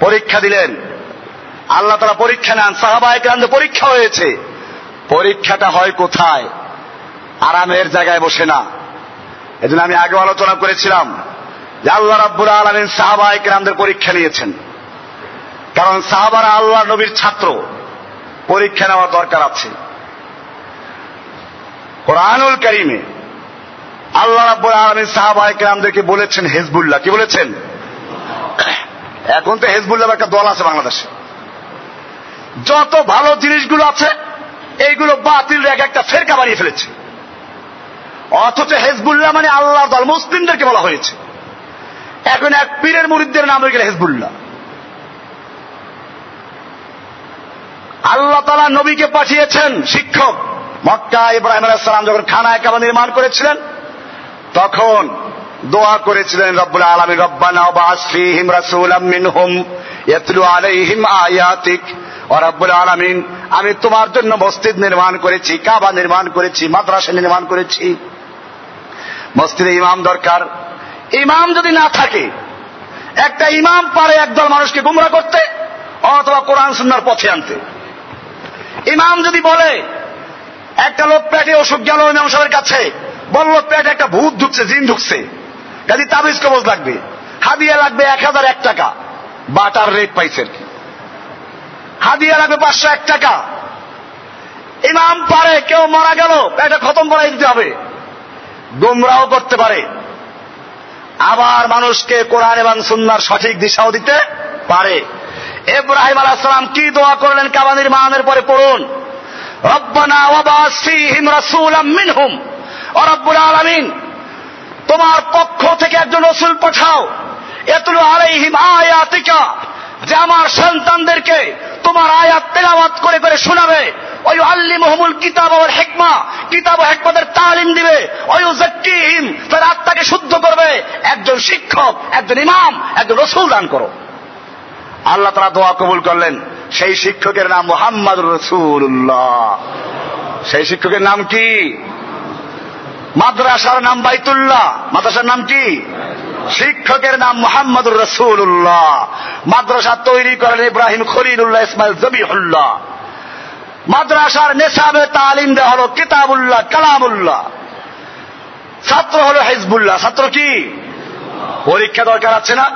পরীক্ষা দিলেন। আল্লাহ তারা পরীক্ষা নেন। সাহাবাহিক পরীক্ষা হয়েছে, পরীক্ষাটা হয় কোথায়? আরামের জায়গায় বসে না। এজন্য আমি আগে আলোচনা করেছিলাম যে আল্লাহ রাব্বুল আলমিন সাহাবাহিক রামদের পরীক্ষা নিয়েছেন। কারণ সাহাবারা আল্লাহ নবীর ছাত্র। পরীক্ষা নেওয়ার দরকার আছে। কোরআনুল করিমে আল্লাহ রাব্বুল আলমিন সাহাবাহিক রামদেরকে বলেছেন হেজবুল্লাহ। কি বলেছেন? এখন তো হেজবুল্লাহ একটা দল আছে বাংলাদেশে। যত ভালো জিনিসগুলো আছে, এইগুলো বাতিল এক একটা ফেরকা বানিয়ে ফেলেছে। অথচ হেজবুল্লাহ মানে আল্লাহ দল, মুসলিমদেরকে বলা হয়েছে। এখন এক পীরের মুরিদদের নাম হয়ে গেল হেজবুল্লাহ। আল্লাহ তালা নবীকে পাঠিয়েছেন শিক্ষক। মক্কা ইব্রাহিম আলাইসালাম যখন খানা একাবা নির্মাণ করেছিলেন তখন দোয়া করেছিলেন রব্বুল আলমী রব্বানা বাসফিহিম রাসূলাম মিনহুম ইয়াতলু আলাইহিম আয়াতিক। ও রব্বুল আলামিন, আমি তোমার জন্য মসজিদ নির্মাণ করেছি, কাবা নির্মাণ করেছি, মাদ্রাসা নির্মাণ করেছি। মসজিদে ইমাম দরকার। ইমাম যদি না থাকে, একটা ইমাম পারে একদল মানুষকে গুমরা করতে অথবা কোরআন সুন্নার পথে আনতে। ইমাম যদি বলে, একটা লোক পেটে অসুখ গেল ইমাম সাহেবের কাছে বলল পেটে একটা ভূত ঢুকছে, জিন ঢুকছে। কাজে তাবিজ কবজ লাগবে। হাদিয়া লাগবে এক হাজার এক টাকা। বাটার রেট পাইছে আর কি। হাদিয়া লাগবে পাঁচশো এক টাকা। ইমাম পারে, কেউ মারা গেল, এটা খতম করাই দিতে হবে। গুমরাও করতে পারে। আবার মানুষকে কোরআন এবং সুন্নার সঠিক দিশাও দিতে পারে। এব্রাহিম আলাহাম কি দোয়া করলেন কাবানির নির্মাণের পরে পড়ুন। রব্বানা ওয়াবাস ফীহিম রাসূলাম মিনহুম। ও রব্বুল আলামিন, তোমার পক্ষ থেকে একজন রসুল পাঠাও। এতুল আলাইহিম আয়াতিকা, যে আমার সন্তানদেরকে তোমার আয়াত তেলাওয়াত করে করে শোনাবে। ওই আল্লি মহমুল কিতাব ওর হেকমা, কিতাব ও হেকমতের তালিম দিবে। ওই জাক্কিহিম তার আত্মাকে শুদ্ধ করবে। একজন শিক্ষক, একজন ইমাম, একজন রসুল দান করো। আল্লাহ তারা দোয়া কবুল করলেন। সেই শিক্ষকের নাম মোহাম্মদ রসুল্লাহ সেই শিক্ষকের নাম কি? মাদ্রাসার নাম বাইতুল্লাহ। মাদ্রাসার নাম কি? শিক্ষকের নাম মোহাম্মদুর রসুল্লাহ মাদ্রাসা তৈরি করেন ইব্রাহিম খলিলুল্লাহ ইসমাইল জবিহুল্লাহ। মাদ্রাসার নেশাবে তালিম দেওয়া হল কিতাবুল্লাহ, কালামুল্লাহ। ছাত্র হলো হিজবুল্লাহ। ছাত্র কি? পরীক্ষা দরকার আছে না?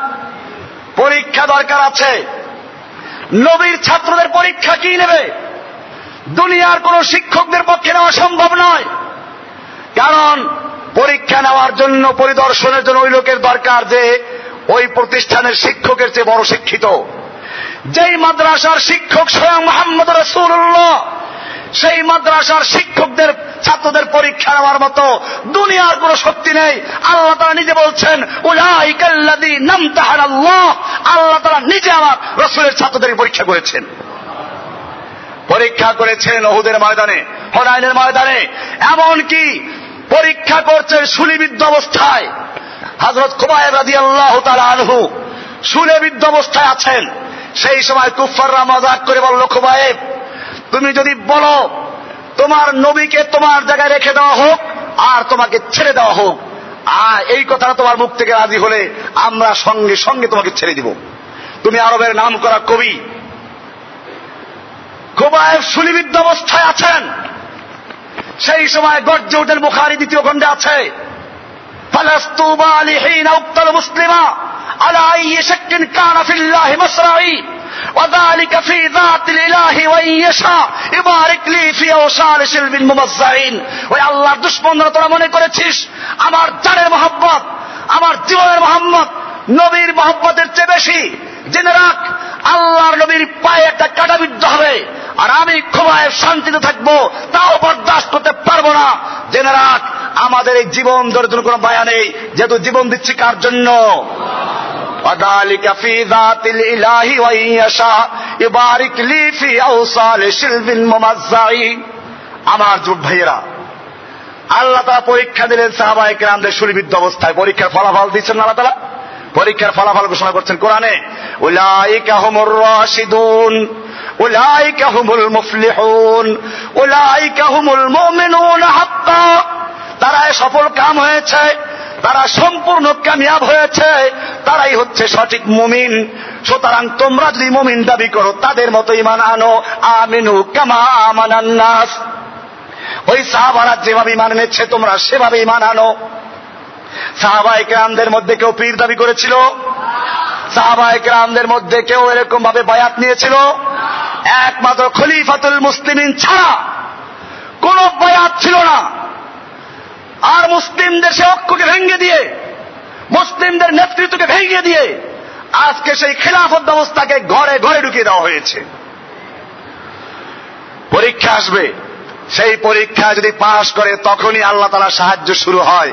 পরীক্ষা দরকার আছে। নবীর ছাত্রদের পরীক্ষা কি নেবে? দুনিয়ার কোন শিক্ষকদের পক্ষে নেওয়া সম্ভব নয়। কারণ পরীক্ষা নেওয়ার জন্য, পরিদর্শনের জন্য ওই লোকের দরকার যে ওই প্রতিষ্ঠানের শিক্ষকের চেয়ে বড় শিক্ষিত। যেই মাদ্রাসার শিক্ষক স্বয়ং মোহাম্মদ রসুল্লাহ সেই মাদ্রাসার শিক্ষকদের, ছাত্রদের পরীক্ষা নেওয়ার মতো দুনিয়ার কোন শক্তি নেই। আল্লাহ তারা নিজে বলছেন উলাইকাল্লাদি নাম তাহার আল্লাহ আল্লাহ তারা নিজে আমার রসুলের ছাত্রদের পরীক্ষা করেছেন। পরীক্ষা করেছেন অহুদের ময়দানে হরাইনের ময়দানে। এমনকি পরীক্ষা করছেন সুলিবিদ্ধ অবস্থায়। হজরত খুবাই রাজি আল্লাহ আনহু সুলেবিদ্ধ অবস্থায় আছেন। সেই সময় কুফাররা মজাক করে বলল, খুবাইব, তুমি যদি বলো, তোমার নবীকে তোমার জায়গায় রেখে দেওয়া হোক আর তোমাকে ছেড়ে দেওয়া হোক, আর এই কথাটা তোমার মুখ থেকে রাজি হলে আমরা সঙ্গে সঙ্গে তোমাকে ছেড়ে দিব। তুমি আরবের নাম করা কবি। খুবাইব সুলিবিদ্ধ অবস্থায় আছেন। সেই সময় গর্জে উঠেন বুখারি দ্বিতীয় খণ্ডে আছে فلستوبى لحين أقتل مسلما على أي شك كان في الله مصرعي وذلك في ذات الإله وإن يشاء يبارك لي في أوصال شلب الممزعين ওই আল্লাহর দুশ্মনরা তোরা মনে করেছিস আমার জানের মোহাম্মত আমার জীবনের মোহাম্মত নবীর মোহাম্মতের চেয়ে বেশি জেনে রাখ আল্লাহর নবীর পায়ে একটা কাটা বিদ্ধ হবে আর আমি ক্ষমায় শান্তিতে থাকবো তাও বরদাস্ত করতে পারবো না জেনে রাখ আমাদের এই জীবন ধরে জন্য কোনো মায়া নেই যেহেতু জীবন দিচ্ছি কার জন্য وذلك في ذات الإله وإن يشاء يبارك لي في أوصال شلب الممزع আমার যুব ভাইয়েরা আল্লাহ তারা পরীক্ষা দিলেন সাহাবাহিক রামদের সুরিবিদ্ধ অবস্থায় পরীক্ষার ফলাফল দিচ্ছেন আল্লাহ তারা পরীক্ষার ফলাফল ঘোষণা করছেন কোরআনে, উলাইকা তারা সফল কাম হয়েছে, তারা সম্পূর্ণ কামিয়াব হয়েছে, তারাই হচ্ছে সঠিক মুমিন। সুতরাং তোমরা যদি মুমিন দাবি করো, তাদের মতো ইমান আনো, আমিনু কামা আমানান্নাস ওই সাহাবারা যেভাবে ইমান এনেছে, তোমরা সেভাবে ইমান আনো। সাহাবা একরামদের মধ্যে কেউ পীর দাবি করেছিল? সাহাবা একরামদের মধ্যে কেউ এরকম ভাবে বায়াত নিয়েছিল? একমাত্র খলিফাতুল মুসলিমিন ছাড়া কোন বায়াত ছিল না। আর মুসলিমদের সে অক্ষকে ভেঙে দিয়ে, মুসলিমদের নেতৃত্বকে ভেঙে দিয়ে আজকে সেই খেলাফত ব্যবস্থাকে ঘরে ঘরে ঢুকিয়ে দেওয়া হয়েছে। পরীক্ষা আসবে। সেই পরীক্ষা যদি পাশ করে তখনই আল্লাহ তালা সাহায্য শুরু হয়।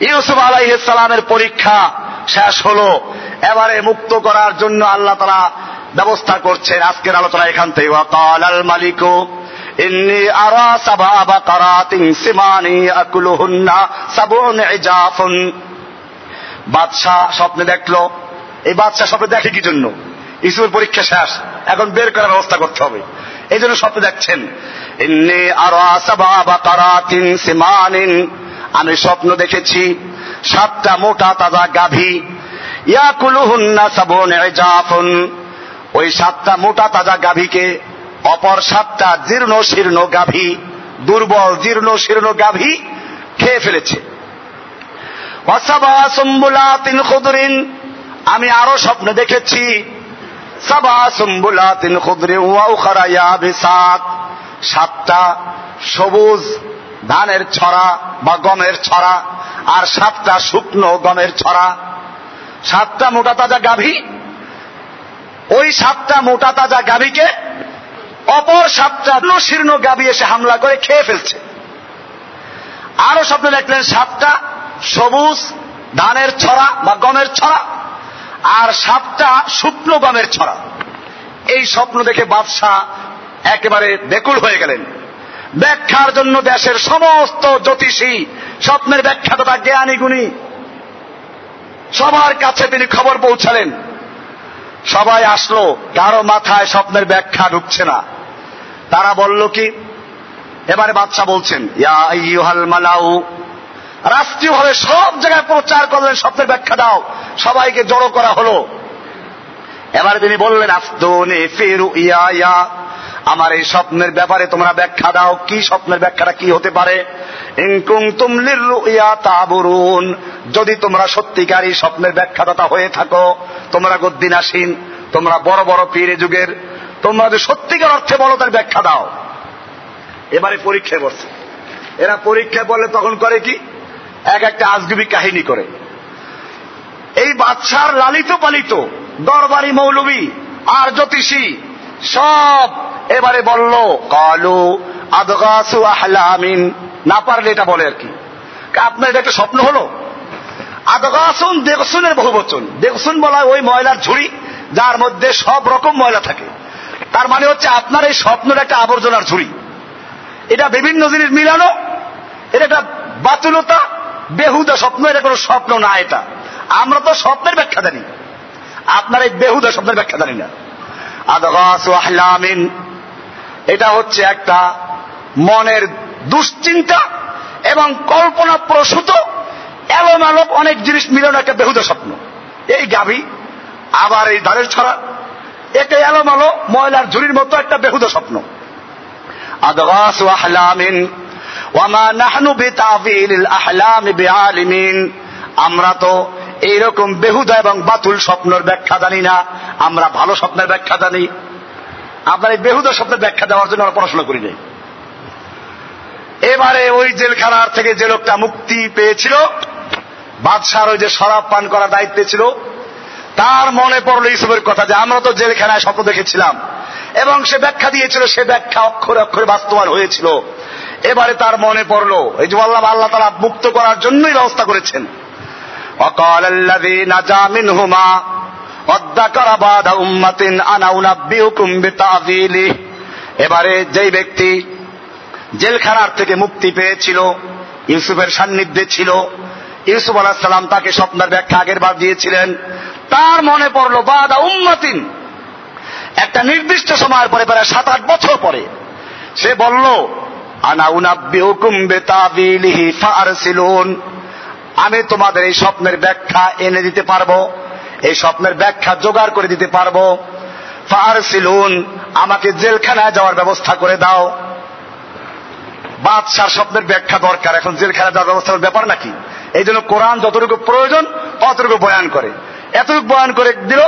ইউসুফ আলাইসালামের পরীক্ষা শেষ হলো। এবারে মুক্ত করার জন্য আল্লাহ তারা ব্যবস্থা করছেন। আজকের আলোচনা এখান থেকে। মালিক বাদশাহ স্বপ্নে দেখল। এই বাদশাহ স্বপ্নে দেখে কি জন্য? ইসুফের পরীক্ষা শেষ। এখন বের করার ব্যবস্থা করতে হবে। এই জন্য স্বপ্নে দেখছেন। ইন্নি আরা সাবা বাকারাতিন সিমানিন আমি স্বপ্ন দেখেছি। সাতটা মোটা তাজা গাভী। ওই সাতটা মোটা তাজা গাভীকে অপর সাতটা জীর্ণ শীর্ণ গাভী, দুর্বল জীর্ণ শীর্ণ গাভী খেয়ে ফেলেছে। আমি আরও স্বপ্ন দেখেছি। সাতটা সবুজ ধানের ছড়া বা গমের ছড়া, আর সাতটা শুকনো গমের ছড়া। সাতটা মোটা তাজা গাভী, ওই সাতটা মোটা তাজা গাভীকে অপর সাতটা শীর্ণ গাভী এসে হামলা করে খেয়ে ফেলছে। আরও স্বপ্ন দেখলেন সাতটা সবুজ ধানের ছড়া বা গমের ছড়া, আর সাতটা শুকনো গমের ছড়া। এই স্বপ্ন দেখে বাদশাহ একেবারে বেকুল হয়ে গেলেন। ব্যাখ্যার জন্য দেশের সমস্ত জ্যোতিষী স্বপ্নের ব্যাখ্যাতা জ্ঞানী গুণী সবার কাছে তিনি খবর পৌঁছালেন। সবাই আসলো, কারও মাথায় স্বপ্নের ব্যাখ্যা ঢুকছে না। তারা বলল কি, এবারে বাদশাহ বলছেন মালাউ। রাষ্ট্রীয়ভাবে সব জায়গায় প্রচার করলেন, স্বপ্নের ব্যাখ্যা দাও। সবাইকে জড়ো করা হলো। এবারে তিনি বললেন আফতনে ফেরু ইয়া ইয়া আমার এই স্বপ্নের ব্যাপারে তোমরা ব্যাখ্যা দাও, কি স্বপ্নের ব্যাখ্যাটা কি হতে পারে? যদি তোমরা সত্যিকারী স্বপ্নের ব্যাখ্যাদাতা হয়ে থাকো, তোমরা গদ্দিন আসিন তোমরা বড় বড় পীরে যুগের, তোমরা যে সত্যিকার অর্থে বলো, তার ব্যাখ্যা দাও। এবারে পরীক্ষায় বসছে এরা পরীক্ষায় বললে তখন করে কি? এক একটা আজগুবি কাহিনী করে। এই বাচ্চার লালিত পালিত, দরবারি মৌলবী আর জ্যোতিষী, সব এবারে বলল, কালু আদগাসু আহলামিন। না পারলে এটা বলে আর কি। আপনার এটা একটা স্বপ্ন হলো? আদগাসুন দেখসুনের বহু বচন দেখসুন বলা ওই ময়লার ঝুড়ি, যার মধ্যে সব রকম ময়লা থাকে। তার মানে হচ্ছে আপনার এই স্বপ্নের একটা আবর্জনার ঝুড়ি। এটা বিভিন্ন জিনিস মিলানো এটা একটা বাতুলতা, বেহুদা স্বপ্ন এটা কোনো স্বপ্ন না এটা। আমরা তো স্বপ্নের ব্যাখ্যা জানি। আপনার এই বেহুদা স্বপ্নের ব্যাখ্যা জানি না। আহলামিন। এটা হচ্ছে একটা মনের দুশ্চিন্তা এবং কল্পনা প্রসূত এলোমেলো অনেক জিনিস মিলন একটা বেহুদা স্বপ্ন। এই গাভী, আবার এই দাঁড়ের ছড়া এটা এলোমেলো ময়লার ঝুড়ির মতো একটা বেহুদা স্বপ্ন। ওয়ামা আহলাম আমরা তো এইরকম বেহুদা এবং বাতুল স্বপ্নের ব্যাখ্যা জানি না, আমরা ভালো স্বপ্নের ব্যাখ্যা জানি। আপনার এই বেহুদা শব্দের ব্যাখ্যা দেওয়ার জন্য আমরা পড়াশোনা করি নাই। এবারে ওই জেলখানার থেকে যে লোকটা মুক্তি পেয়েছিল বাদশাহ ওই যে শরাব পান করার দায়িত্বে ছিল, তার মনে পড়ল ইসবের কথা যে আমরা তো জেলখানায় স্বপ্ন দেখেছিলাম। এবং সে ব্যাখ্যা দিয়েছিল, সে ব্যাখ্যা অক্ষরে অক্ষরে বাস্তবায়ন হয়েছিল। এবারে তার মনে পড়ল, এই যে আল্লাহ আল্লাহ তারা মুক্ত করার জন্যই ব্যবস্থা করেছেন। অকাল এবারে যেই ব্যক্তি জেলখানার থেকে মুক্তি পেয়েছিল, ইউসুফের সান্নিধ্যে ছিল, ইউসুফ আলাহিসাল্লাম তাকে স্বপ্নের ব্যাখ্যা আগের বার দিয়েছিলেন। তার মনে পড়ল, বাদা উম্মাতিন। একটা নির্দিষ্ট সময়ের পরে, প্রায় সাত আট বছর পরে, সে বলল আমি তোমাদের এই স্বপ্নের ব্যাখ্যা এনে দিতে পারব। এই স্বপ্নের ব্যাখ্যা জোগাড় করে দিতে পারব। ফারসিলুন আমাকে জেলখানায় যাওয়ার ব্যবস্থা করে দাও। বাদশার স্বপ্নের ব্যাখ্যা দরকার, এখন জেলখানায় যাওয়ার ব্যবস্থার ব্যাপার নাকি? এই জন্য কোরআন যতটুকু প্রয়োজন ততটুকু বয়ান করে। এতটুকু বয়ান করে দিল,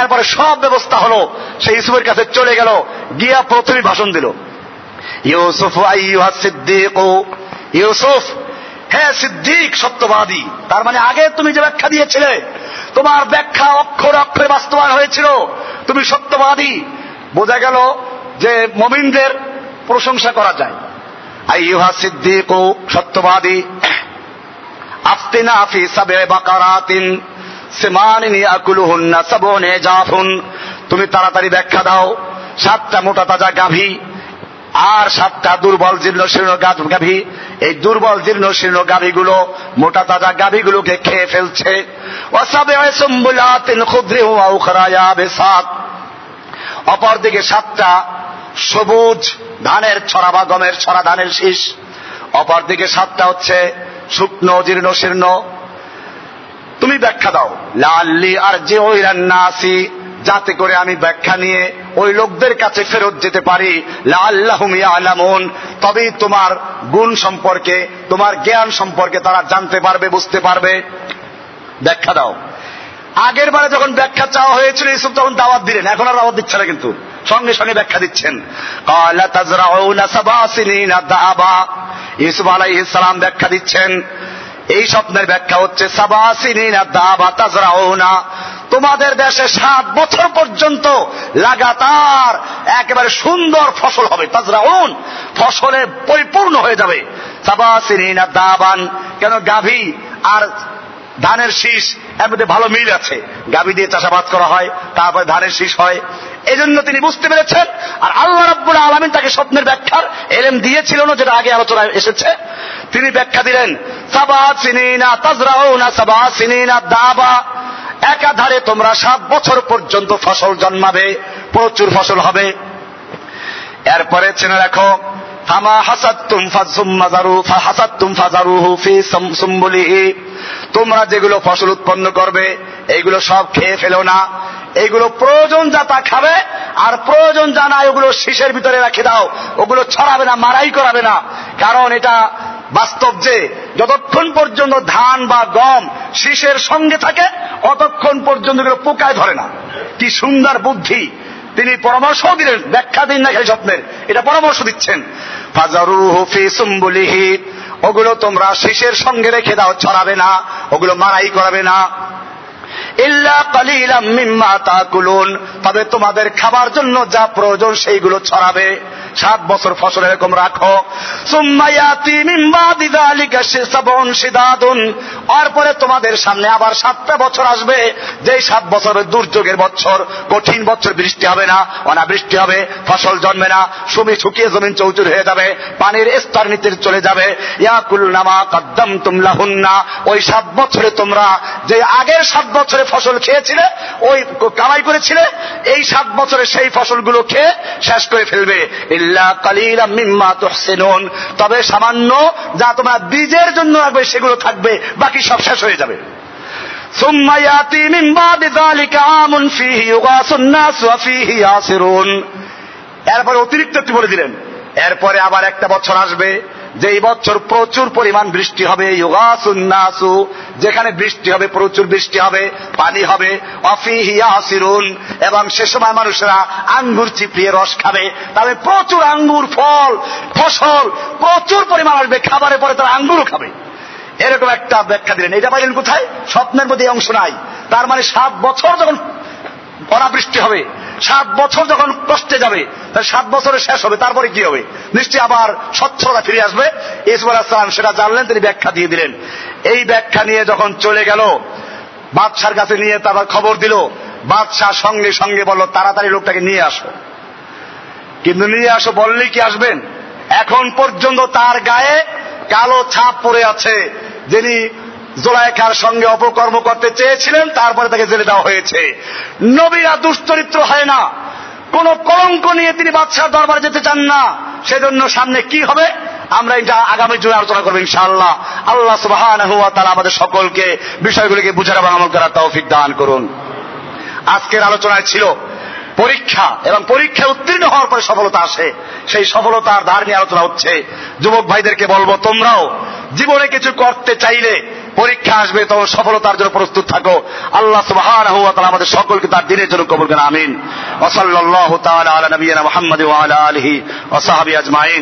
এরপরে সব ব্যবস্থা হলো, সেই ইউসুফের কাছে চলে গেল, গিয়া প্রথমে ভাষণ দিল। ইউসুফ ইউসুফ হ্যাঁ সিদ্দিক, সত্যবাদী। তার মানে আগে তুমি যে ব্যাখ্যা দিয়েছিলে, তোমার ব্যাখ্যা অক্ষর অক্ষরে বাস্তবায়ন হয়েছিল। তুমি সত্যবাদী। বোঝা গেল যে মমিনদের প্রশংসা করা যায়। আইয়ুহা সিদ্দিক ও সত্যবাদী। আফতিনা ফি সাবে বাকারাতিন, সিমানিন ইয়াকুলুহুন্না সাবুনে জাফুন তুমি তাড়াতাড়ি ব্যাখ্যা দাও, সাতটা মোটা তাজা গাভী। আর সাতটা দুর্বল জীর্ণ শীর্ণ গাভী। এই দুর্বল জীর্ণ শীর্ণ গাভীগুলো, মোটা তাজা গাভীগুলোকে খেয়ে ফেলছে। অপরদিকে সাতটা সবুজ ধানের ছড়া বা গমের ছড়া ধানের শীষ। অপরদিকে সাতটা হচ্ছে শুকনো জীর্ণ শীর্ণ। তুমি ব্যাখ্যা দাও। লাল্লি আর যে ওই রান্না আসি যাতে করে আমি ব্যাখ্যা নিয়ে ওই লোকদের কাছে ফেরত যেতে পারি। আলামুন তবেই তোমার গুণ সম্পর্কে, তোমার জ্ঞান সম্পর্কে তারা জানতে পারবে, বুঝতে পারবে। ব্যাখ্যা দাও। আগের বারে যখন ব্যাখ্যা চাওয়া হয়েছিল ইসুফ তখন দাওয়াত দিলেন। এখন আর দাওয়াত দিচ্ছে না কিন্তু। সঙ্গে সঙ্গে ব্যাখ্যা দিচ্ছেন। ইসুফ আলাই ইসলাম ব্যাখ্যা দিচ্ছেন। এই স্বপ্নের ব্যাখ্যা হচ্ছে তোমাদের দেশে সাত বছর পর্যন্ত লাগাতার একেবারে সুন্দর ফসল হবে, তাজরাউন। ফসলে পরিপূর্ণ হয়ে যাবে। সাবাসিনা দাবান, কেন গাভী? আর ধানের শীষ, এর মধ্যে ভালো মিল আছে। গাভী দিয়ে চাষাবাদ করা হয়, তারপরে ধানের শীষ হয়। এই জন্য তিনি বুঝতে পেরেছেন, আর আল্লাহ রব্বুল আলমিন তাকে স্বপ্নের ব্যাখ্যার এলেম দিয়েছিল না, যেটা আগে আলোচনায় এসেছে। তিনি ব্যাখ্যা দিলেন, সাবা সিনিনা তাজরাউনা, সাবা সিনিনা দাবা। একাধারে তোমরা সাত বছর পর্যন্ত ফসল জন্মাবে, প্রচুর ফসল হবে। এরপরে চেনে রাখো তোমরা যেগুলো ফসল উৎপন্ন করবে, এইগুলো সব খেয়ে ফেলো না। এইগুলো প্রয়োজন যা তা খাবে, আর প্রয়োজন যা নাই ওগুলো শীষের ভিতরে রাখে দাও। ওগুলো ছড়াবে না মারাই করাবে না। কারণ এটা বাস্তব যে, যতক্ষণ পর্যন্ত ধান বা গম শীষের সঙ্গে থাকে, অতক্ষণ পর্যন্ত এগুলো পোকায় ধরে না। কি সুন্দর বুদ্ধি। তিনি পরামর্শ দিলেন, ব্যাখ্যা দিন না খালি স্বপ্নের। এটা পরামর্শ দিচ্ছেন। ফাজারু হুফি সুম্বুলিহি। ওগুলো তোমরা শীষের সঙ্গে রেখে দাও, ছড়াবে না। ওগুলো মারাই করাবে না। তবে তোমাদের খাবার জন্য যা প্রয়োজন সেইগুলো ছড়াবে। সাত বছর ফসল এরকম রাখো। সুম্মায়াতি তোমাদের সামনে আবার সাতটা বছর আসবে। যে সাত বছরের দুর্যোগের বছর, কঠিন বছর বৃষ্টি হবে না, অনাবৃষ্টি হবে, ফসল জন্মে না, সুমি শুকিয়ে জমিন চৌচুর হয়ে যাবে, পানির স্তর নিতে চলে যাবে। ইয়াকুল নামা কদ্দম তুমলাহুন্না ওই সাত বছরে তোমরা, যে আগের সাত বছরে বছরে ফসল খেয়েছিলে, ওই কামাই করেছিলে, এই সাত বছরে সেই ফসলগুলো খেয়ে শেষ করে ফেলবে। তবে সামান্য যা তোমার বীজের জন্য রাখবে, সেগুলো থাকবে, বাকি সব শেষ হয়ে যাবে। এরপরে অতিরিক্ত বলে দিলেন। এরপরে আবার একটা বছর আসবে। যে এই বছর প্রচুর পরিমাণ বৃষ্টি হবে ইউগাসুন্নাসু যেখানে বৃষ্টি হবে, প্রচুর বৃষ্টি হবে, পানি হবে অফিহিয়া অফিহিয়াসিরুন এবং সে সময় মানুষেরা আঙ্গুর চিপিয়ে রস খাবে। তবে প্রচুর আঙ্গুর, ফল, ফসল, প্রচুর পরিমাণ আসবে, খাবারের পরে তারা আঙ্গুরও খাবে। এরকম একটা ব্যাখ্যা দিলেন। এটা পাইলেন কোথায়? স্বপ্নের মধ্যে অংশ নাই। তার মানে সাত বছর যখন অনাবৃষ্টি হবে সাত বছর যখন কষ্টে যাবে, তাহলে সাত বছরে শেষ হবে, তারপরে কি হবে? নিশ্চয়ই আবার স্বচ্ছতা ফিরে আসবে। ইসমাল আসলাম সেটা জানলেন, তিনি ব্যাখ্যা দিয়ে দিলেন। এই ব্যাখ্যা নিয়ে যখন চলে গেল, বাদশার কাছে নিয়ে তারপর খবর দিল, বাদশাহ সঙ্গে সঙ্গে বলল, তাড়াতাড়ি লোকটাকে নিয়ে আসো। কিন্তু নিয়ে আসো বললেই কি আসবেন? এখন পর্যন্ত তার গায়ে কালো ছাপ পড়ে আছে। যিনি জোলাইখার সঙ্গে অপকর্ম করতে চেয়েছিলেন, তারপরে তাকে জেলে দেওয়া হয়েছে। নবীরা দুশ্চরিত্র হয় না। কোন কলঙ্ক নিয়ে তিনি বাদশাহ দরবারে যেতে চান না। সেজন্য সামনে কি হবে? আমরা এটা আগামী জুড়ে আলোচনা করব ইনশাআল্লাহ। আল্লাহ সুবাহ আমাদের সকলকে বিষয়গুলিকে বুঝার এবং আমল করার তৌফিক দান করুন। আজকের আলোচনায় ছিল পরীক্ষা, এবং পরীক্ষায় উত্তীর্ণ হওয়ার পরে সফলতা আসে। সেই সফলতার ধার নিয়ে আলোচনা হচ্ছে। যুবক ভাইদেরকে বলব, তোমরাও জীবনে কিছু করতে চাইলে পরীক্ষা আসবে, তখন সফলতার জন্য প্রস্তুত থাকো। আল্লাহ সুবাহ আমাদের সকলকে তার দিনের জন্য কবুল করে আমিন। ওসল্লাহ তালা নবীনা মোহাম্মদ আলহি ওসাহাবি আজমাইন।